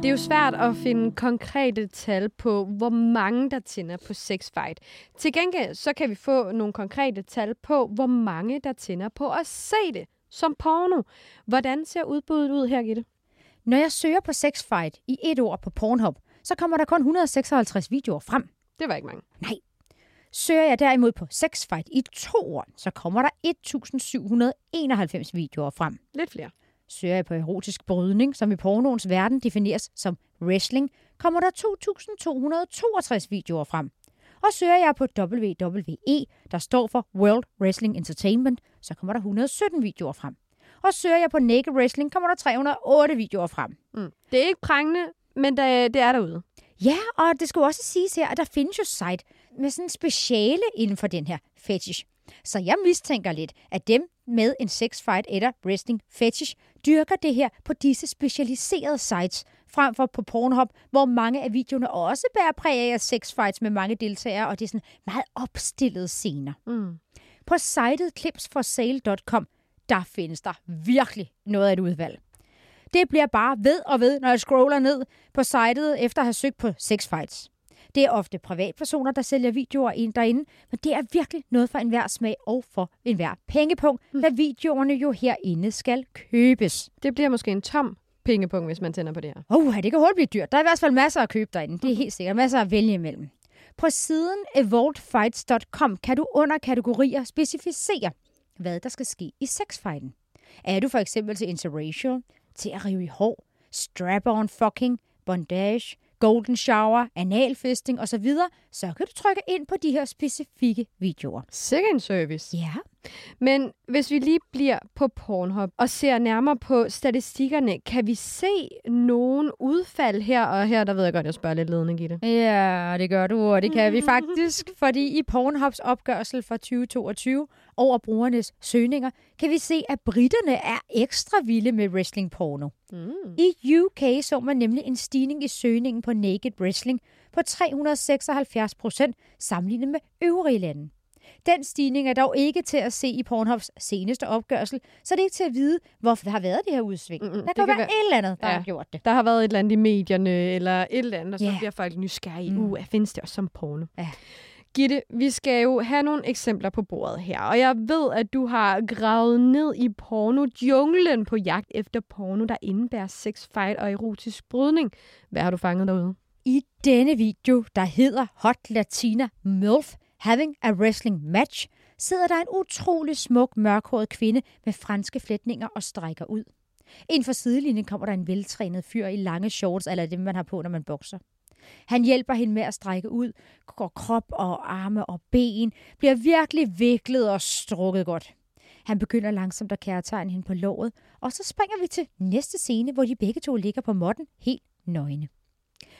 Det er jo svært at finde konkrete tal på, hvor mange der tænder på sexfight. Til gengæld så kan vi få nogle konkrete tal på, hvor mange der tænder på at se det som porno. Hvordan ser udbuddet ud her, Gitte? Når jeg søger på sexfight i et ord på Pornhub, så kommer der kun 156 videoer frem. Det var ikke mange. Søger jeg derimod på sexfight i to ord, så kommer der 1791 videoer frem. Lidt flere. Søger jeg på erotisk brydning, som i pornoens verden defineres som wrestling, kommer der 2262 videoer frem. Og søger jeg på WWE, der står for World Wrestling Entertainment, så kommer der 117 videoer frem. Og søger jeg på Naked Wrestling, kommer der 308 videoer frem. Mm. Det er ikke prangende, men det, det er derude. Ja, og det skal også siges her, at der findes jo site med sådan en speciale inden for den her fetish. Så jeg mistænker lidt, at dem med en sexfight eller wrestling fetish dyrker det her på disse specialiserede sites, frem for på Pornhub, hvor mange af videoerne også bærer præg af sexfights med mange deltagere, og det er sådan meget opstillede scener. Mm. På sitet clipsforsale.com, der findes der virkelig noget af et udvalg. Det bliver bare ved og ved, når jeg scroller ned på sitet efter at have søgt på sexfights. Det er ofte privatpersoner, der sælger videoer ind derinde, men det er virkelig noget for enhver smag og for enhver pengepunkt, da videoerne jo herinde skal købes. Det bliver måske en tom pengepunkt, hvis man tænder på det her. Oh, det kan hurtigt blive dyrt. Der er i hvert fald masser at købe derinde. Det er helt sikkert. Masser at vælge imellem. På siden evolvedfights.com kan du under kategorier specificere, hvad der skal ske i sexfighten. Er du for eksempel til interracial, til at rive i hår, strap-on fucking, bondage, golden shower, analfisting osv., så kan du trykke ind på de her specifikke videoer. Second service. Ja. Men hvis vi lige bliver på Pornhub og ser nærmere på statistikkerne, kan vi se nogen udfald her? Og her, der ved jeg godt, jeg spørger lidt ledende, Gitte. Ja, det gør du, og det kan vi faktisk, fordi i Pornhubs opgørelse fra 2022 over brugernes søgninger, kan vi se, at britterne er ekstra vilde med wrestling-porno. Mm. I UK så man nemlig en stigning i søgningen på naked wrestling på 376 procent sammenlignet med øvrige lande. Den stigning er dog ikke til at se i Pornhubs seneste opgørelse, så det er ikke til at vide, hvorfor der har været det her udsving. Mm-mm, der kan, kan være være- et eller andet, der Ja. har gjort det. Der har været et eller andet i medierne, eller et eller andet, og så yeah. bliver folk nysgerrige. Mm. Mm. Uh, findes det også som porno? Ja. Gitte, vi skal jo have nogle eksempler på bordet her, og jeg ved, at du har gravet ned i porno-junglen på jagt efter porno, der indebærer sex, og erotisk brydning. Hvad har du fanget derude? I denne video, der hedder Hot Latina MILF Having a Wrestling Match, sidder der en utrolig smuk mørkhåret kvinde med franske flætninger og strækker ud. Inden for sidelinjen kommer der en veltrænet fyr i lange shorts, eller det man har på, når man bokser. Han hjælper hende med at strække ud, går krop og arme og ben, bliver virkelig viklet og strukket godt. Han begynder langsomt at kærtegne hende på låret, og så springer vi til næste scene, hvor de begge to ligger på måtten helt nøgne.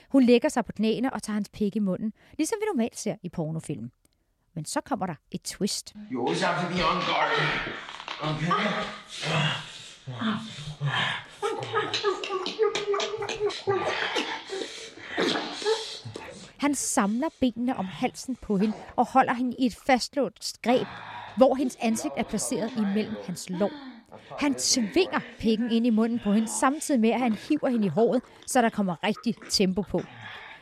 Hun lægger sig på knæene og tager hans pik i munden, ligesom vi normalt ser i pornofilm. Men så kommer der et twist. You always have to be on guard. Okay? Han samler benene om halsen på hende og holder hende i et fastlåst greb, hvor hendes ansigt er placeret imellem hans lår. Han tvinger pikken ind i munden på hende, samtidig med, at han hiver hende i håret, så der kommer rigtig tempo på.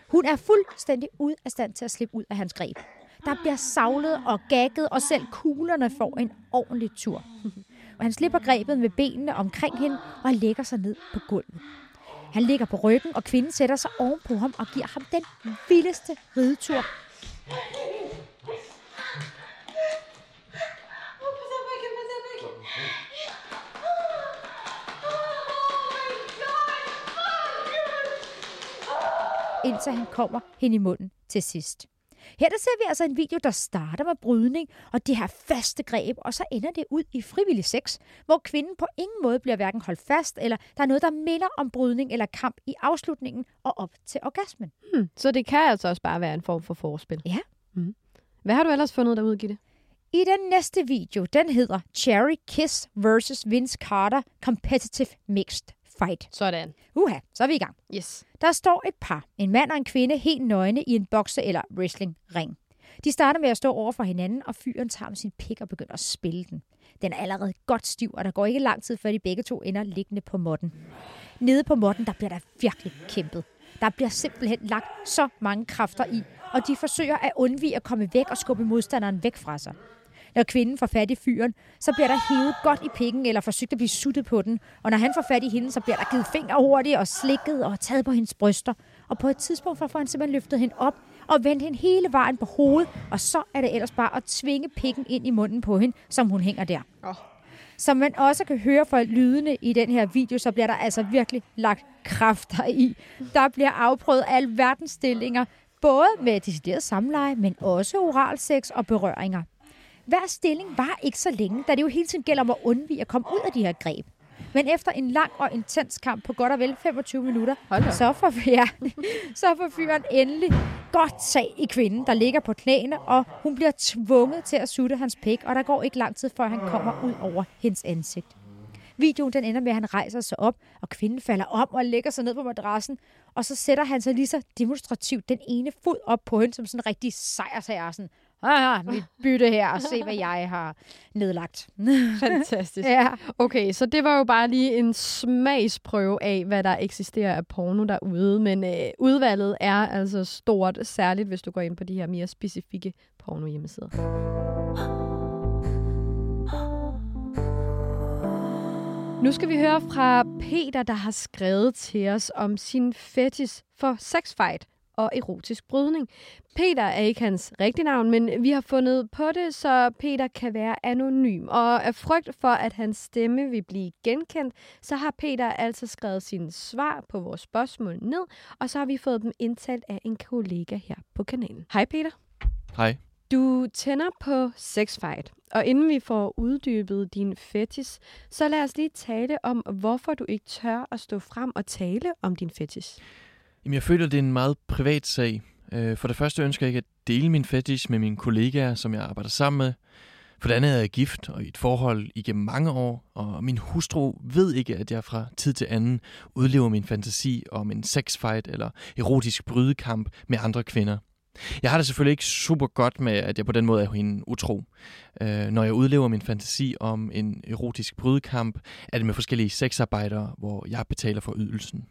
Hun er fuldstændig ude af stand til at slippe ud af hans greb. Der bliver savlet og gagget, og selv kuglerne får en ordentlig tur. Og han slipper grebet med benene omkring hende og lægger sig ned på gulvet. Han ligger på ryggen, og kvinden sætter sig ovenpå ham og giver ham den vildeste ridetur. indtil han kommer hen i munden til sidst. Her der ser vi altså en video, der starter med brydning og det her faste greb, og så ender det ud i frivillig sex, hvor kvinden på ingen måde bliver hverken holdt fast, eller der er noget, der minder om brydning eller kamp i afslutningen og op til orgasmen. Hmm. Så det kan altså også bare være en form for forspil. Ja. Mm. Hvad har du ellers fundet derude, Gitte? I den næste video, den hedder Cherry Kiss vs. Vince Carter Competitive Mixed Fight. Sådan. Uha, så er vi i gang. Yes. Der står et par, en mand og en kvinde, helt nøgne i en bokse- eller wrestlingring. De starter med at stå over for hinanden, og fyren tager med sin pik og begynder at spille den. Den er allerede godt stiv, og der går ikke lang tid, før de begge to ender liggende på måtten. Nede på måtten, der bliver der virkelig kæmpet. Der bliver simpelthen lagt så mange kræfter i, og de forsøger at undvige at komme væk og skubbe modstanderen væk fra sig. Når kvinden får fat i fyren, så bliver der hævet godt i pikken eller forsøgt at blive suttet på den. Og når han får fat i hende, så bliver der givet fingre hurtigt og slikket og taget på hendes bryster. Og på et tidspunkt får han simpelthen løftet hende op og vendt hende hele vejen på hovedet. Og så er det ellers bare at tvinge pikken ind i munden på hende, som hun hænger der. Oh. Som man også kan høre fra lydene i den her video, så bliver der altså virkelig lagt kræfter i. Der bliver afprøvet alverdens stillinger, både med decideret samleje, men også oralsex og berøringer. Hver stilling var ikke så længe, da det jo hele tiden gælder om at undvige at komme ud af de her greb. Men efter en lang og intens kamp på godt og vel 25 minutter, så får, ja, så får fyren endelig godt tag i kvinden, der ligger på knæene, og hun bliver tvunget til at sutte hans pik, og der går ikke lang tid, før han kommer ud over hendes ansigt. Videoen den ender med, at han rejser sig op, og kvinden falder om og lægger sig ned på madrassen, og så sætter han sig lige så demonstrativt den ene fod op på hende, som sådan en rigtig sejrsager, sådan, ah, mit bytte her, og se, hvad jeg har nedlagt. Fantastisk. ja. Okay, så det var jo bare lige en smagsprøve af, hvad der eksisterer af porno derude. Men øh, udvalget er altså stort, særligt hvis du går ind på de her mere specifikke porno hjemmesider. Nu skal vi høre fra Peter, der har skrevet til os om sin fetis for sexfight og erotisk brydning. Peter er ikke hans rigtige navn, men vi har fundet på det, så Peter kan være anonym. Og af frygt for, at hans stemme vil blive genkendt, så har Peter altså skrevet sine svar på vores spørgsmål ned, og så har vi fået dem indtalt af en kollega her på kanalen. Hej Peter. Hej. Du tænder på sexfight, og inden vi får uddybet din fetis, så lad os lige tale om, hvorfor du ikke tør at stå frem og tale om din fetis. Jamen, jeg føler, det er en meget privat sag. Øh, for det første ønsker jeg ikke at dele min fetish med mine kollegaer, som jeg arbejder sammen med. For det andet er jeg gift og i et forhold igennem mange år, og min hustru ved ikke, at jeg fra tid til anden udlever min fantasi om en sexfight eller erotisk brydekamp med andre kvinder. Jeg har det selvfølgelig ikke super godt med, at jeg på den måde er hende utro. Øh, når jeg udlever min fantasi om en erotisk brydekamp, er det med forskellige sexarbejdere, hvor jeg betaler for ydelsen.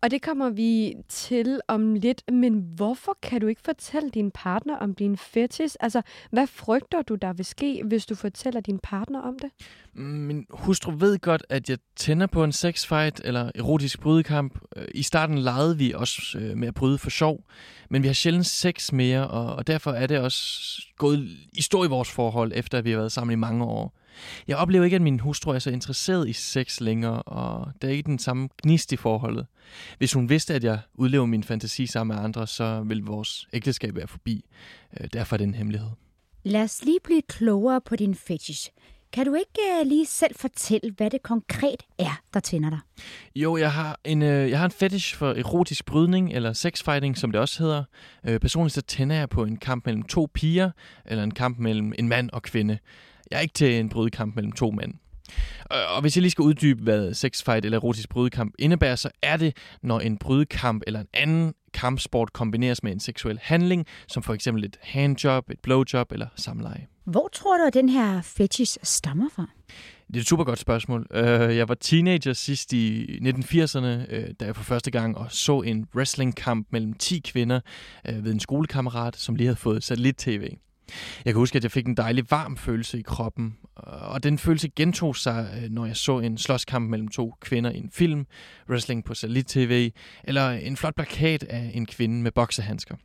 Og det kommer vi til om lidt, men hvorfor kan du ikke fortælle din partner om din fetish? Altså, hvad frygter du, der vil ske, hvis du fortæller din partner om det? Min hustru ved godt, at jeg tænder på en sexfight eller erotisk brydekamp. Øh, I starten legede vi også øh, med at bryde for sjov, men vi har sjældent sex mere, og derfor er det også gået i stå i vores forhold, efter at vi har været sammen i mange år. Jeg oplever ikke, at min hustru er så interesseret i sex længere, og der er ikke den samme gnist i forholdet. Hvis hun vidste, at jeg udlever min fantasi sammen med andre, så vil vores ægteskab være forbi. Øh, derfor er det en hemmelighed. Lad os lige blive klogere på din fetish. Kan du ikke uh, lige selv fortælle, hvad det konkret er, der tænder dig? Jo, jeg har en, øh, jeg har en fetish for erotisk brydning, eller sexfighting, som det også hedder. Øh, personligt så tænder jeg på en kamp mellem to piger, eller en kamp mellem en mand og kvinde. Jeg er ikke til en brydekamp mellem to mænd. Og hvis jeg lige skal uddybe, hvad sexfight eller erotisk brydekamp indebærer, så er det, når en brydekamp eller en anden kampsport kombineres med en seksuel handling, som for eksempel et handjob, et blowjob eller samleje. Hvor tror du, at den her fetish stammer fra? Det er et super godt spørgsmål. Øh, jeg var teenager sidst i 1980'erne, øh, da jeg for første gang og så en wrestlingkamp mellem 10 kvinder øh, ved en skolekammerat, som lige havde fået satellit-tv. Jeg kan huske, at jeg fik en dejlig varm følelse i kroppen, og den følelse gentog sig, når jeg så en slåskamp mellem to kvinder i en film, wrestling på satellit-tv, eller en flot plakat af en kvinde med boksehandsker.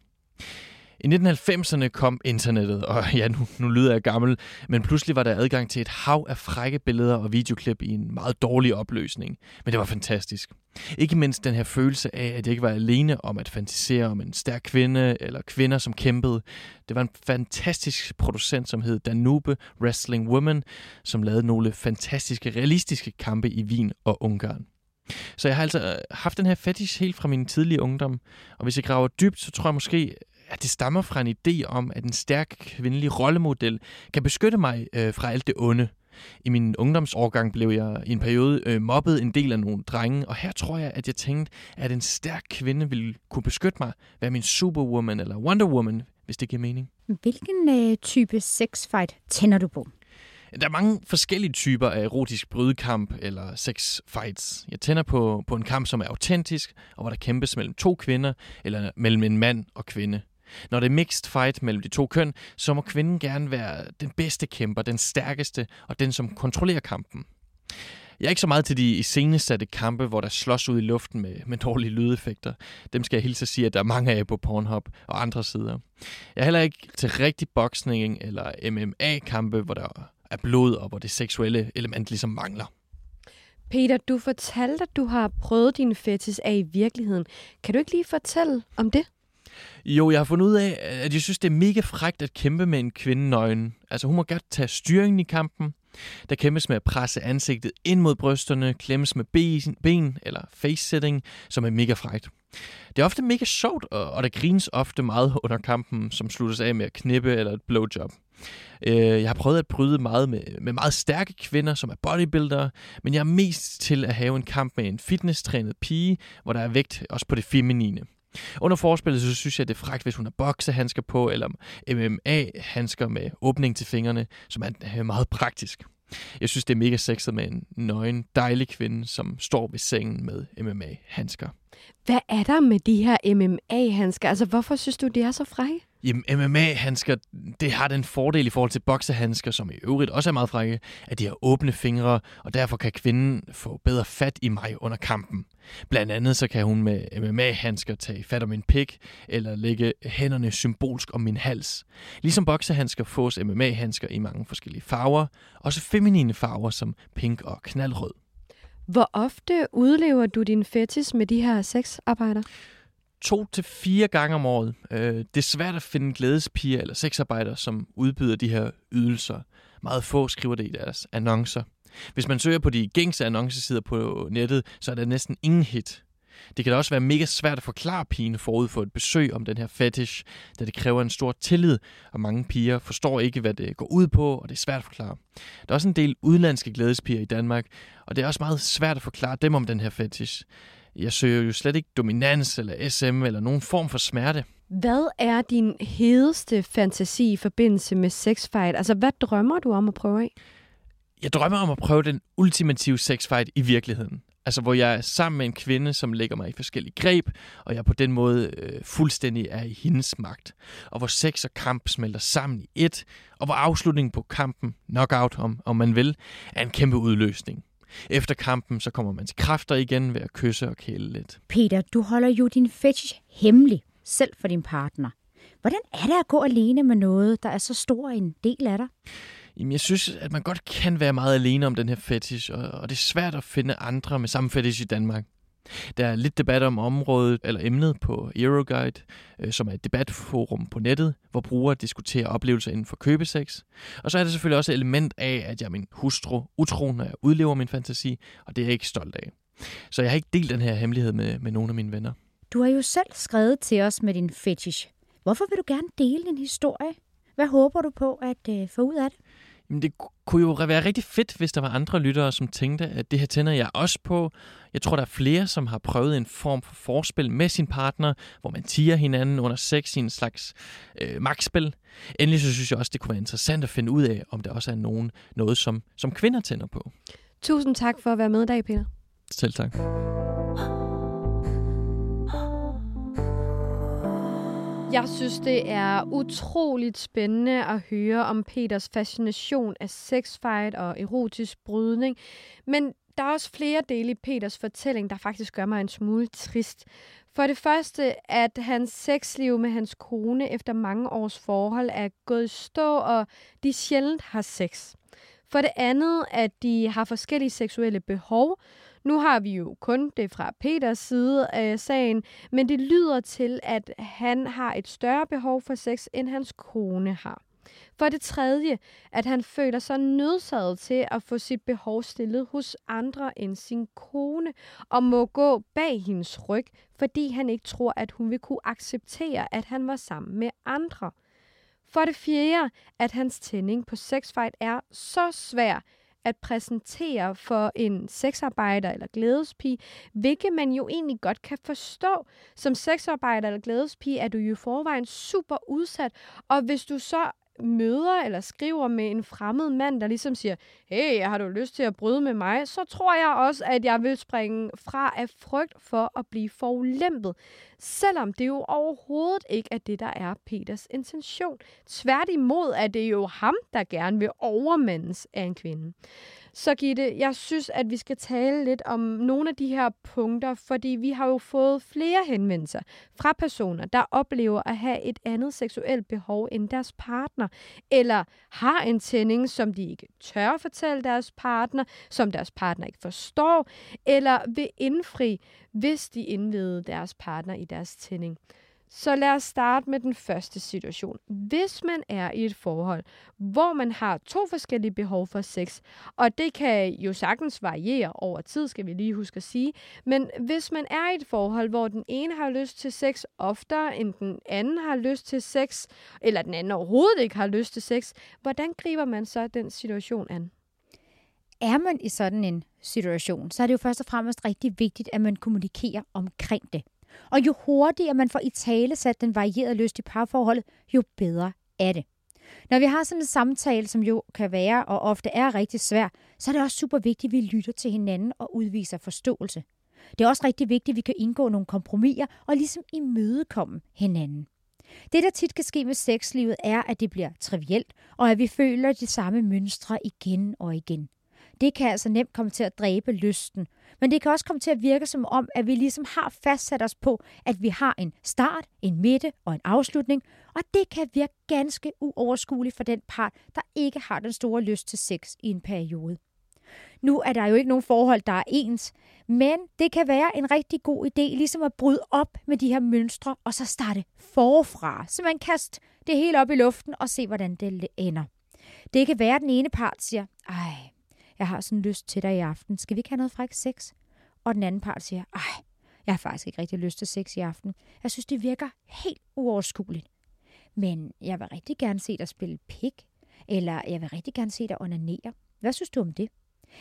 I 1990'erne kom internettet, og ja, nu, nu lyder jeg gammel, men pludselig var der adgang til et hav af frække billeder og videoklip i en meget dårlig opløsning. Men det var fantastisk. Ikke mindst den her følelse af, at jeg ikke var alene om at fantisere om en stærk kvinde eller kvinder, som kæmpede. Det var en fantastisk producent, som hed Danube Wrestling Women, som lavede nogle fantastiske, realistiske kampe i Wien og Ungarn. Så jeg har altså øh, haft den her fetish helt fra min tidlige ungdom, og hvis jeg graver dybt, så tror jeg måske, at det stammer fra en idé om, at en stærk kvindelig rollemodel kan beskytte mig øh, fra alt det onde. I min ungdomsårgang blev jeg i en periode øh, mobbet en del af nogle drenge, og her tror jeg, at jeg tænkte, at en stærk kvinde ville kunne beskytte mig, være min superwoman eller Wonder Woman, hvis det giver mening. Hvilken øh, type sexfight tænder du på? Der er mange forskellige typer af erotisk brydekamp eller sexfights. Jeg tænder på, på en kamp, som er autentisk, og hvor der kæmpes mellem to kvinder, eller mellem en mand og kvinde. Når det er mixed fight mellem de to køn, så må kvinden gerne være den bedste kæmper, den stærkeste og den, som kontrollerer kampen. Jeg er ikke så meget til de iscenesatte kampe, hvor der slås ud i luften med, med dårlige lydeffekter. Dem skal jeg hilse at sige, at der er mange af på Pornhub og andre sider. Jeg er heller ikke til rigtig boksning eller MMA-kampe, hvor der er blod og hvor det seksuelle element ligesom mangler. Peter, du fortalte, at du har prøvet din fetis af i virkeligheden. Kan du ikke lige fortælle om det? Jo, jeg har fundet ud af, at jeg synes, det er mega frægt at kæmpe med en kvinde nøgen. Altså, hun må godt tage styringen i kampen. Der kæmpes med at presse ansigtet ind mod brysterne, klemmes med ben, ben eller face-setting, som er mega frægt. Det er ofte mega sjovt, og der grines ofte meget under kampen, som sluttes af med at knippe eller et blowjob. Øh, jeg har prøvet at bryde meget med, med meget stærke kvinder, som er bodybuildere, men jeg er mest til at have en kamp med en fitnesstrænet pige, hvor der er vægt også på det feminine. Under forspillet så synes jeg, det er frækt, hvis hun har boksehandsker på, eller MMA-handsker med åbning til fingrene, som er øh, meget praktisk. Jeg synes, det er mega sexet med en nøgen, dejlig kvinde, som står ved sengen med MMA-handsker. Hvad er der med de her MMA-handsker? Altså, hvorfor synes du, det er så frække? Jamen, MMA-handsker, det har den fordel i forhold til boksehandsker, som i øvrigt også er meget frække, at de har åbne fingre, og derfor kan kvinden få bedre fat i mig under kampen. Blandt andet så kan hun med MMA-handsker tage fat om min pik, eller lægge hænderne symbolsk om min hals. Ligesom boksehandsker fås MMA-handsker i mange forskellige farver, også feminine farver som pink og knaldrød. Hvor ofte udlever du din fetis med de her sexarbejder? To til fire gange om året. Øh, det er svært at finde glædespiger eller sexarbejdere, som udbyder de her ydelser. Meget få skriver det i deres annoncer. Hvis man søger på de gængse annoncesider på nettet, så er der næsten ingen hit. Det kan da også være mega svært at forklare pigen forud for et besøg om den her fetish, da det kræver en stor tillid, og mange piger forstår ikke, hvad det går ud på, og det er svært at forklare. Der er også en del udenlandske glædespiger i Danmark, og det er også meget svært at forklare dem om den her fetish. Jeg søger jo slet ikke dominans eller SM eller nogen form for smerte. Hvad er din hedeste fantasi i forbindelse med sexfight? Altså, hvad drømmer du om at prøve af? Jeg drømmer om at prøve den ultimative sexfight i virkeligheden. Altså, hvor jeg er sammen med en kvinde, som lægger mig i forskellige greb, og jeg på den måde øh, fuldstændig er i hendes magt. Og hvor sex og kamp smelter sammen i et, og hvor afslutningen på kampen, knockout om, om man vil, er en kæmpe udløsning. Efter kampen, så kommer man til kræfter igen ved at kysse og kæle lidt. Peter, du holder jo din fetish hemmelig, selv for din partner. Hvordan er det at gå alene med noget, der er så stor en del af dig? Jamen, jeg synes, at man godt kan være meget alene om den her fetish, og, og det er svært at finde andre med samme fetish i Danmark. Der er lidt debat om området eller emnet på Euroguide, øh, som er et debatforum på nettet, hvor brugere diskuterer oplevelser inden for købesex. Og så er det selvfølgelig også et element af, at jeg er min hustru utro, når jeg udlever min fantasi, og det er jeg ikke stolt af. Så jeg har ikke delt den her hemmelighed med, med nogle af mine venner. Du har jo selv skrevet til os med din fetish. Hvorfor vil du gerne dele din historie? Hvad håber du på at øh, få ud af det? Jamen, det kunne jo være rigtig fedt, hvis der var andre lyttere, som tænkte, at det her tænder jeg også på. Jeg tror, der er flere, som har prøvet en form for forspil med sin partner, hvor man tiger hinanden under sex i en slags øh, magtspil. Endelig så synes jeg også, det kunne være interessant at finde ud af, om der også er nogen, noget, som, som kvinder tænder på. Tusind tak for at være med i dag, Peter. Selv tak. Jeg synes, det er utroligt spændende at høre om Peters fascination af sexfight og erotisk brydning. Men der er også flere dele i Peters fortælling, der faktisk gør mig en smule trist. For det første, at hans sexliv med hans kone efter mange års forhold er gået i stå, og de sjældent har sex. For det andet, at de har forskellige seksuelle behov, nu har vi jo kun det fra Peters side af sagen, men det lyder til, at han har et større behov for sex, end hans kone har. For det tredje, at han føler sig nødsaget til at få sit behov stillet hos andre end sin kone, og må gå bag hendes ryg, fordi han ikke tror, at hun vil kunne acceptere, at han var sammen med andre. For det fjerde, at hans tænding på sexfight er så svær, at præsentere for en sexarbejder eller glædespige, hvilket man jo egentlig godt kan forstå. Som sexarbejder eller glædespige er du jo i forvejen super udsat, og hvis du så møder eller skriver med en fremmed mand, der ligesom siger, hey, har du lyst til at bryde med mig, så tror jeg også, at jeg vil springe fra af frygt for at blive forulæmpet. Selvom det jo overhovedet ikke er det, der er Peters intention. Tværtimod er det jo ham, der gerne vil overmandes af en kvinde. Så Gitte, jeg synes, at vi skal tale lidt om nogle af de her punkter, fordi vi har jo fået flere henvendelser fra personer, der oplever at have et andet seksuelt behov end deres partner, eller har en tænding, som de ikke tør fortælle deres partner, som deres partner ikke forstår, eller vil indfri, hvis de indleder deres partner i deres tænding. Så lad os starte med den første situation. Hvis man er i et forhold, hvor man har to forskellige behov for sex, og det kan jo sagtens variere over tid, skal vi lige huske at sige, men hvis man er i et forhold, hvor den ene har lyst til sex oftere, end den anden har lyst til sex, eller den anden overhovedet ikke har lyst til sex, hvordan griber man så den situation an? Er man i sådan en situation, så er det jo først og fremmest rigtig vigtigt, at man kommunikerer omkring det. Og jo hurtigere man får i tale sat den varierede lyst i parforholdet, jo bedre er det. Når vi har sådan en samtale, som jo kan være og ofte er rigtig svær, så er det også super vigtigt, at vi lytter til hinanden og udviser forståelse. Det er også rigtig vigtigt, at vi kan indgå nogle kompromiser og ligesom imødekomme hinanden. Det, der tit kan ske med sexlivet, er, at det bliver trivielt, og at vi føler de samme mønstre igen og igen. Det kan altså nemt komme til at dræbe lysten, men det kan også komme til at virke som om, at vi ligesom har fastsat os på, at vi har en start, en midte og en afslutning, og det kan virke ganske uoverskueligt for den part, der ikke har den store lyst til sex i en periode. Nu er der jo ikke nogen forhold, der er ens, men det kan være en rigtig god idé ligesom at bryde op med de her mønstre, og så starte forfra. Så man kaster det hele op i luften og se, hvordan det ender. Det kan være, at den ene part siger, ej, jeg har sådan lyst til dig i aften. Skal vi ikke have noget fræk sex? Og den anden part siger, ej, Jeg har faktisk ikke rigtig lyst til sex i aften. Jeg synes, det virker helt uoverskueligt. Men jeg vil rigtig gerne se dig spille pik, eller jeg vil rigtig gerne se dig onanere. Hvad synes du om det?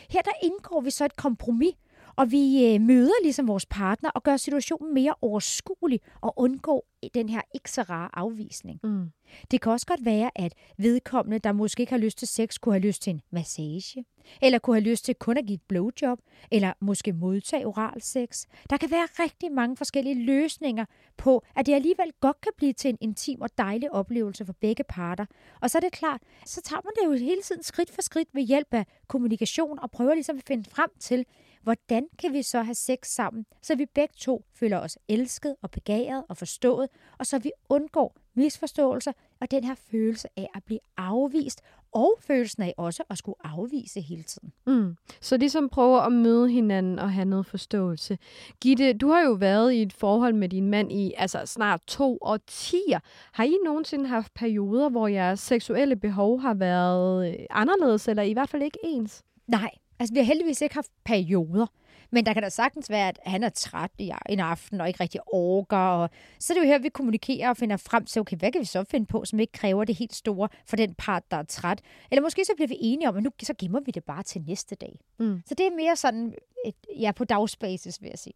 Her der indgår vi så et kompromis, og vi øh, møder ligesom vores partner og gør situationen mere overskuelig og undgår den her ikke så rare afvisning. Mm. Det kan også godt være, at vedkommende, der måske ikke har lyst til sex, kunne have lyst til en massage, eller kunne have lyst til kun at give et blowjob, eller måske modtage oral sex. Der kan være rigtig mange forskellige løsninger på, at det alligevel godt kan blive til en intim og dejlig oplevelse for begge parter. Og så er det klart, så tager man det jo hele tiden skridt for skridt ved hjælp af kommunikation og prøver ligesom at finde frem til, hvordan kan vi så have sex sammen, så vi begge to føler os elsket og begæret og forstået, og så vi undgår misforståelser og den her følelse af at blive afvist, og følelsen af også at skulle afvise hele tiden. Mm. Så ligesom prøver at møde hinanden og have noget forståelse. Gitte, du har jo været i et forhold med din mand i altså snart to årtier. Har I nogensinde haft perioder, hvor jeres seksuelle behov har været øh, anderledes, eller i hvert fald ikke ens? Nej, altså vi har heldigvis ikke haft perioder. Men der kan da sagtens være, at han er træt i en aften og ikke rigtig orker. Og så er det jo her, vi kommunikerer og finder frem til, okay, hvad kan vi så finde på, som ikke kræver det helt store for den part, der er træt. Eller måske så bliver vi enige om, at nu så gemmer vi det bare til næste dag. Mm. Så det er mere sådan, et, ja, på dagsbasis, vil jeg sige.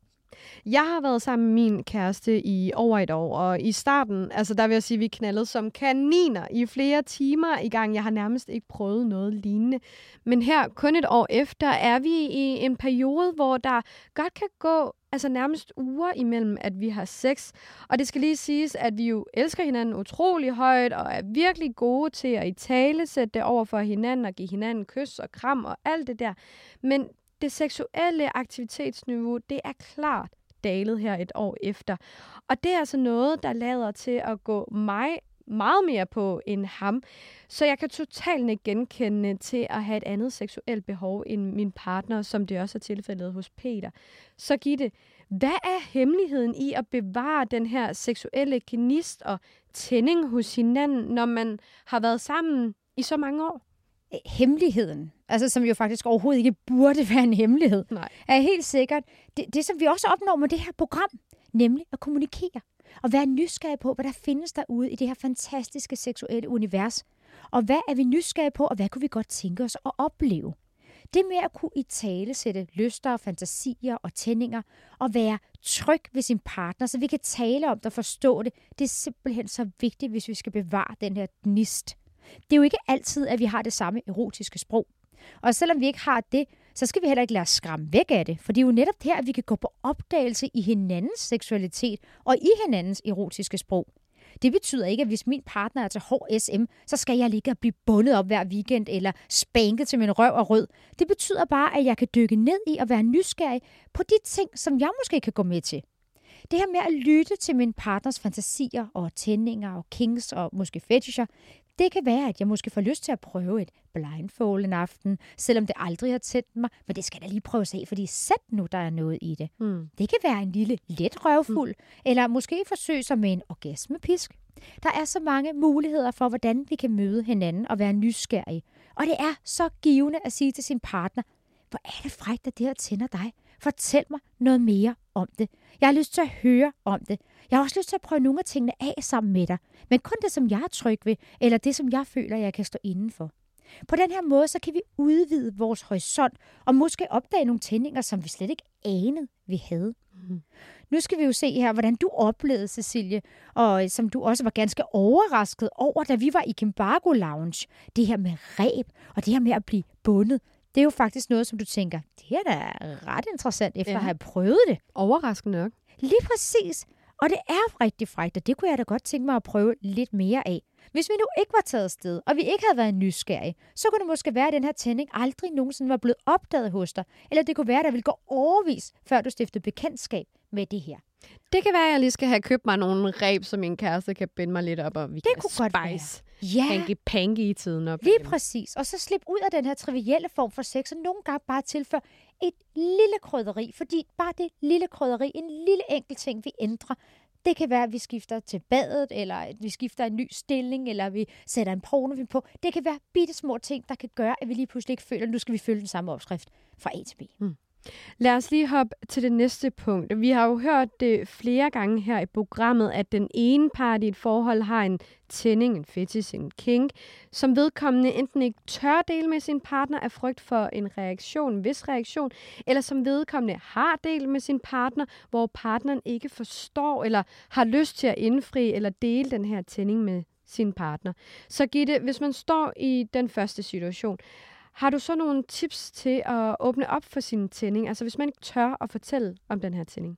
Jeg har været sammen med min kæreste i over et år, og i starten, altså der vil jeg sige, at vi knaldede som kaniner i flere timer i gang. Jeg har nærmest ikke prøvet noget lignende. Men her, kun et år efter, er vi i en periode, hvor der godt kan gå altså nærmest uger imellem, at vi har sex. Og det skal lige siges, at vi jo elsker hinanden utrolig højt, og er virkelig gode til at i tale sætte det over for hinanden, og give hinanden kys og kram og alt det der. Men det seksuelle aktivitetsniveau, det er klart dalet her et år efter. Og det er altså noget, der lader til at gå mig meget mere på end ham. Så jeg kan totalt ikke genkende til at have et andet seksuelt behov end min partner, som det også er tilfældet hos Peter. Så Gitte, hvad er hemmeligheden i at bevare den her seksuelle kinist og tænding hos hinanden, når man har været sammen i så mange år? Hemmeligheden, altså som jo faktisk overhovedet ikke burde være en hemmelighed, Nej. er helt sikkert det, det, som vi også opnår med det her program, nemlig at kommunikere og være nysgerrig på, hvad der findes derude i det her fantastiske seksuelle univers. Og hvad er vi nysgerrige på, og hvad kunne vi godt tænke os at opleve? Det med at kunne i tale sætte lyster, fantasier og tændinger, og være tryg ved sin partner, så vi kan tale om det og forstå det, det er simpelthen så vigtigt, hvis vi skal bevare den her gnist. Det er jo ikke altid, at vi har det samme erotiske sprog. Og selvom vi ikke har det, så skal vi heller ikke lade os skræmme væk af det. For det er jo netop her, at vi kan gå på opdagelse i hinandens seksualitet og i hinandens erotiske sprog. Det betyder ikke, at hvis min partner er til hård SM, så skal jeg ligge og blive bundet op hver weekend eller spanket til min røv og rød. Det betyder bare, at jeg kan dykke ned i og være nysgerrig på de ting, som jeg måske kan gå med til. Det her med at lytte til min partners fantasier og tændinger og kings og måske fetisher, det kan være, at jeg måske får lyst til at prøve et blindfold en aften, selvom det aldrig har tændt mig, men det skal da lige prøves af, fordi sæt nu, der er noget i det. Mm. Det kan være en lille let røvfuld, mm. eller måske forsøge sig med en orgasmepisk. Der er så mange muligheder for, hvordan vi kan møde hinanden og være nysgerrige. Og det er så givende at sige til sin partner, hvor er det frækt, at det her tænder dig. Fortæl mig noget mere om det. Jeg har lyst til at høre om det. Jeg har også lyst til at prøve nogle af tingene af sammen med dig. Men kun det, som jeg er tryg ved, eller det, som jeg føler, jeg kan stå indenfor. På den her måde, så kan vi udvide vores horisont, og måske opdage nogle tændinger, som vi slet ikke anede, vi havde. Mm. Nu skal vi jo se her, hvordan du oplevede, Cecilie, og som du også var ganske overrasket over, da vi var i Kimbargo Lounge. Det her med ræb, og det her med at blive bundet. Det er jo faktisk noget, som du tænker, det er da ret interessant, efter ja. at have prøvet det. Overraskende nok. Lige præcis. Og det er rigtig frækt, og det kunne jeg da godt tænke mig at prøve lidt mere af. Hvis vi nu ikke var taget sted, og vi ikke havde været nysgerrige, så kunne det måske være, at den her tænding aldrig nogensinde var blevet opdaget hos dig. Eller det kunne være, at der ville gå overvis, før du stiftede bekendtskab med det her. Det kan være, at jeg lige skal have købt mig nogle reb, som min kæreste kan binde mig lidt op, og vi det kan kunne spice godt være. Ja, hanky panky i tiden op. lige præcis. Og så slip ud af den her trivielle form for sex, og nogle gange bare tilføre et lille krydderi, fordi bare det lille krydderi, en lille enkelt ting, vi ændrer, det kan være, at vi skifter til badet, eller at vi skifter en ny stilling, eller vi sætter en pornofilm på. Det kan være bitte små ting, der kan gøre, at vi lige pludselig ikke føler, at nu skal vi følge den samme opskrift fra A til B. Mm. Lad os lige hoppe til det næste punkt. Vi har jo hørt det flere gange her i programmet, at den ene part i et forhold har en tænding, en fetish, en kink, som vedkommende enten ikke tør dele med sin partner af frygt for en reaktion, en vis reaktion, eller som vedkommende har delt med sin partner, hvor partneren ikke forstår eller har lyst til at indfri eller dele den her tænding med sin partner. Så Gitte, hvis man står i den første situation, har du så nogle tips til at åbne op for sin tænding? Altså hvis man ikke tør at fortælle om den her tænding?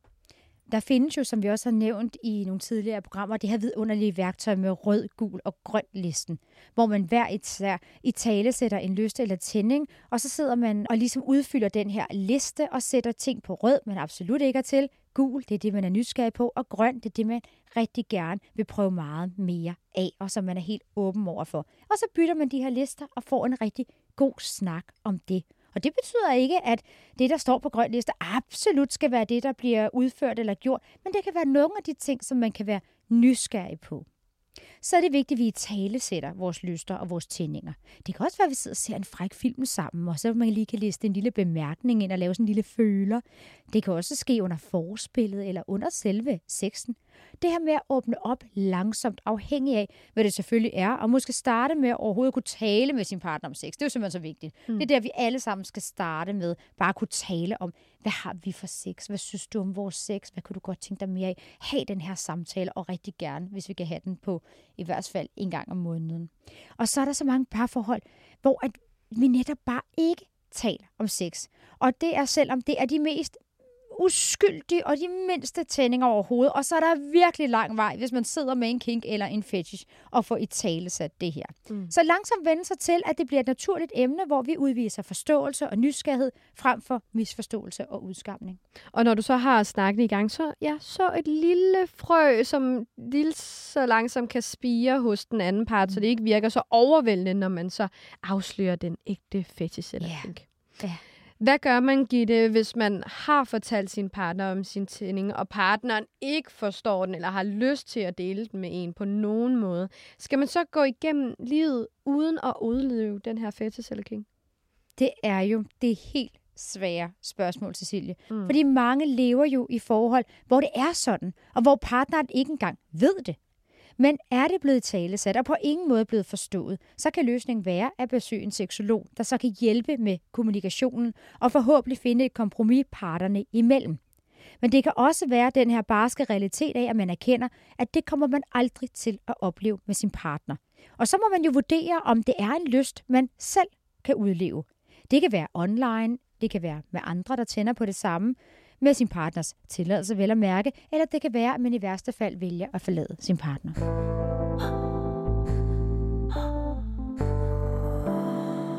Der findes jo, som vi også har nævnt i nogle tidligere programmer, det her vidunderlige værktøj med rød, gul og grøn listen, hvor man hver især i tale sætter en lyst eller tænding, og så sidder man og ligesom udfylder den her liste og sætter ting på rød, man absolut ikke er til, gul, det er det, man er nysgerrig på, og grøn, det er det, man rigtig gerne vil prøve meget mere af, og som man er helt åben over for. Og så bytter man de her lister og får en rigtig god snak om det. Og det betyder ikke, at det, der står på grøn liste, absolut skal være det, der bliver udført eller gjort, men det kan være nogle af de ting, som man kan være nysgerrig på så er det vigtigt, at vi i tale sætter vores lyster og vores tændinger. Det kan også være, at vi sidder og ser en fræk film sammen, og så man lige kan liste en lille bemærkning ind og lave sådan en lille føler. Det kan også ske under forspillet eller under selve sexen. Det her med at åbne op langsomt, afhængig af, hvad det selvfølgelig er, og måske starte med at overhovedet kunne tale med sin partner om sex. Det er jo simpelthen så vigtigt. Mm. Det er der, vi alle sammen skal starte med. Bare kunne tale om, hvad har vi for sex? Hvad synes du om vores sex? Hvad kunne du godt tænke dig mere af? Ha' den her samtale, og rigtig gerne, hvis vi kan have den på i hvert fald en gang om måneden. Og så er der så mange parforhold, hvor at vi netop bare ikke taler om sex. Og det er selvom det er de mest uskyldige og de mindste tændinger overhovedet. Og så er der virkelig lang vej, hvis man sidder med en kink eller en fetish og får i tale sat det her. Mm. Så langsomt vende sig til, at det bliver et naturligt emne, hvor vi udviser forståelse og nysgerrighed frem for misforståelse og udskamning. Og når du så har snakket i gang, så, ja, så et lille frø, som lige så langsomt kan spire hos den anden part, mm. så det ikke virker så overvældende, når man så afslører den ægte fetish eller yeah. kink. Ja. Hvad gør man, Gitte, hvis man har fortalt sin partner om sin tænding, og partneren ikke forstår den, eller har lyst til at dele den med en på nogen måde? Skal man så gå igennem livet uden at udleve den her fetish eller king? Det er jo det helt svære spørgsmål, Cecilie. Mm. Fordi mange lever jo i forhold, hvor det er sådan, og hvor partneren ikke engang ved det. Men er det blevet talesat og på ingen måde blevet forstået, så kan løsningen være at besøge en seksolog, der så kan hjælpe med kommunikationen og forhåbentlig finde et kompromis parterne imellem. Men det kan også være den her barske realitet af, at man erkender, at det kommer man aldrig til at opleve med sin partner. Og så må man jo vurdere, om det er en lyst, man selv kan udleve. Det kan være online, det kan være med andre, der tænder på det samme, med sin partners tilladelse vel at mærke, eller det kan være, at man i værste fald vælger at forlade sin partner.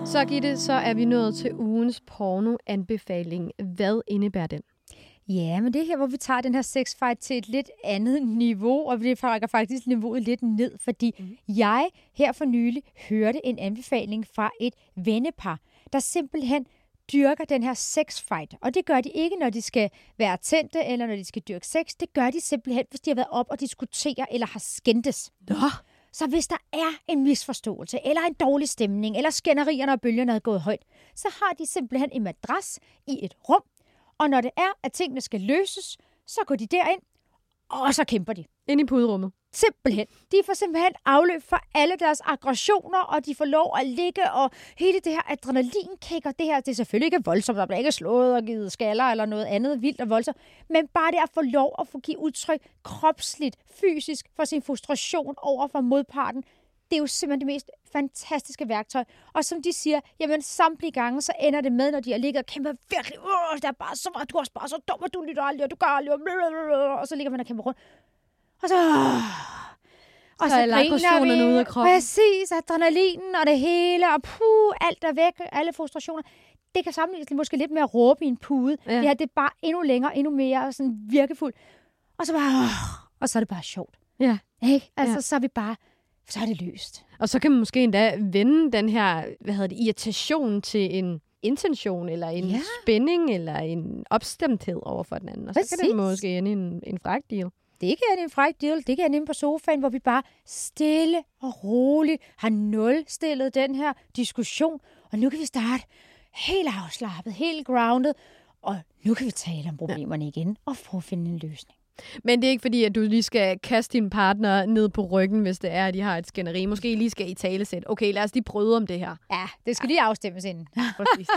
Så Gitte, så er vi nået til ugens porno-anbefaling. Hvad indebærer den? Ja, men det er her, hvor vi tager den her sexfight til et lidt andet niveau, og vi rækker faktisk niveauet lidt ned, fordi mm. jeg her for nylig hørte en anbefaling fra et vennepar, der simpelthen dyrker den her sexfight. Og det gør de ikke, når de skal være tændte, eller når de skal dyrke sex. Det gør de simpelthen, hvis de har været op og diskutere, eller har skændtes. Nå. Så hvis der er en misforståelse, eller en dårlig stemning, eller skænderierne og bølgerne er gået højt, så har de simpelthen en madras i et rum, og når det er, at tingene skal løses, så går de derind, og så kæmper de. Ind i puderummet. Simpelthen. De får simpelthen afløb for alle deres aggressioner, og de får lov at ligge, og hele det her adrenalinkick, og det her, det er selvfølgelig ikke voldsomt, der bliver ikke slået og givet skaller eller noget andet vildt og voldsomt, men bare det at få lov at få give udtryk kropsligt, fysisk for sin frustration over for modparten, det er jo simpelthen det mest fantastiske værktøj. Og som de siger, jamen samtlige gange, så ender det med, når de har ligget og kæmpet virkelig, øh, det er bare så meget, du er også bare så dum, og du lytter aldrig, og du gør aldrig, og så ligger man og kæmper rundt. Og så... Og så, så griner vi. Ude af kroppen. Præcis, adrenalinen og det hele, og puh, alt er væk, alle frustrationer. Det kan sammenlignes måske lidt med at råbe i en pude. Ja. Det her, det er bare endnu længere, endnu mere sådan virkefuldt. Og så bare, og så er det bare sjovt. Ja. Ikke? Altså, ja. så er vi bare, så er det løst. Og så kan man måske endda vende den her, hvad hedder det, irritation til en intention, eller en ja. spænding, eller en opstemthed over for den anden. Og så Præcis. kan det måske ende en, en fræk deal. Det kan en fræk deal. Det kan ende på sofaen, hvor vi bare stille og roligt har nulstillet den her diskussion. Og nu kan vi starte helt afslappet, helt grounded. Og nu kan vi tale om problemerne igen og prøve at finde en løsning. Men det er ikke fordi, at du lige skal kaste din partner ned på ryggen, hvis det er, at de har et skænderi. Måske lige skal i tale sæt. Okay, lad os lige bryde om det her. Ja, det skal lige afstemmes inden. Præcis.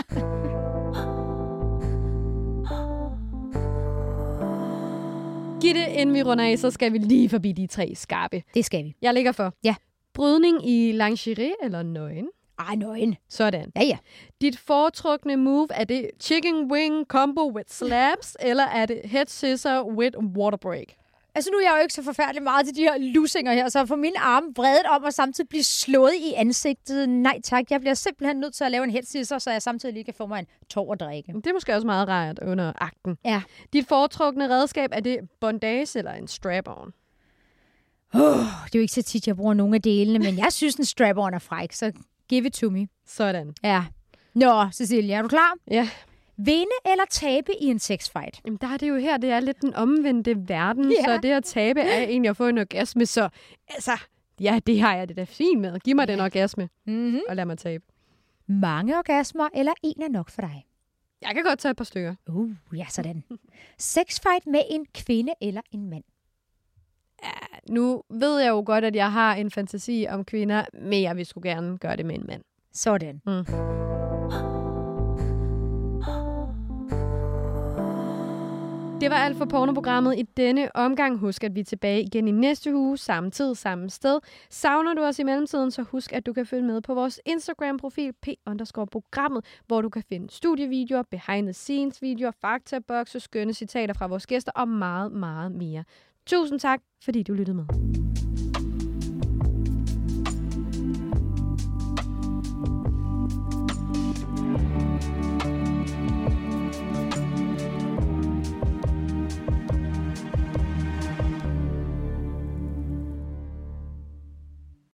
Gitte, inden vi runder af, så skal vi lige forbi de tre skarpe. Det skal vi. Jeg ligger for. Ja. Brydning i lingerie eller nøgen. Ej, nøgen. Sådan. Ja, ja. Dit foretrukne move, er det chicken wing combo with slaps, eller er det head scissor with water break? Altså nu er jeg jo ikke så forfærdelig meget til de her lusinger her, så for mine arme vredet om og samtidig blive slået i ansigtet. Nej tak, jeg bliver simpelthen nødt til at lave en headsisser, så jeg samtidig lige kan få mig en tår at drikke. Det er måske også meget rart under akten. Ja. Dit foretrukne redskab, er det bondage eller en strap-on? Oh, det er jo ikke så tit, jeg bruger nogle af delene, men jeg synes, en strap-on er fræk, så give it to me. Sådan. Ja. Nå, Cecilia, er du klar? Ja. Vinde eller tabe i en sexfight? Jamen, der er det jo her, det er lidt den omvendte verden, Ja. så det at tabe er egentlig at få en orgasme, så altså, ja, det har jeg det da fint med. Giv mig den orgasme, Mm-hmm. og lad mig tabe. Mange orgasmer, eller en er nok for dig? Jeg kan godt tage et par stykker. Uh, ja, sådan. Sexfight med en kvinde eller en mand? Nu ved jeg jo godt, at jeg har en fantasi om kvinder, men jeg vil sgu gerne gøre det med en mand. Sådan. Mm. Det var alt for pornoprogrammet i denne omgang. Husk, at vi er tilbage igen i næste uge, samme tid, samme sted. Savner du os i mellemtiden, så husk, at du kan følge med på vores Instagram-profil p-programmet, hvor du kan finde studievideoer, behind-the-scenes-videoer, faktabokse, skønne citater fra vores gæster og meget, meget mere. Tusind tak, fordi du lyttede med.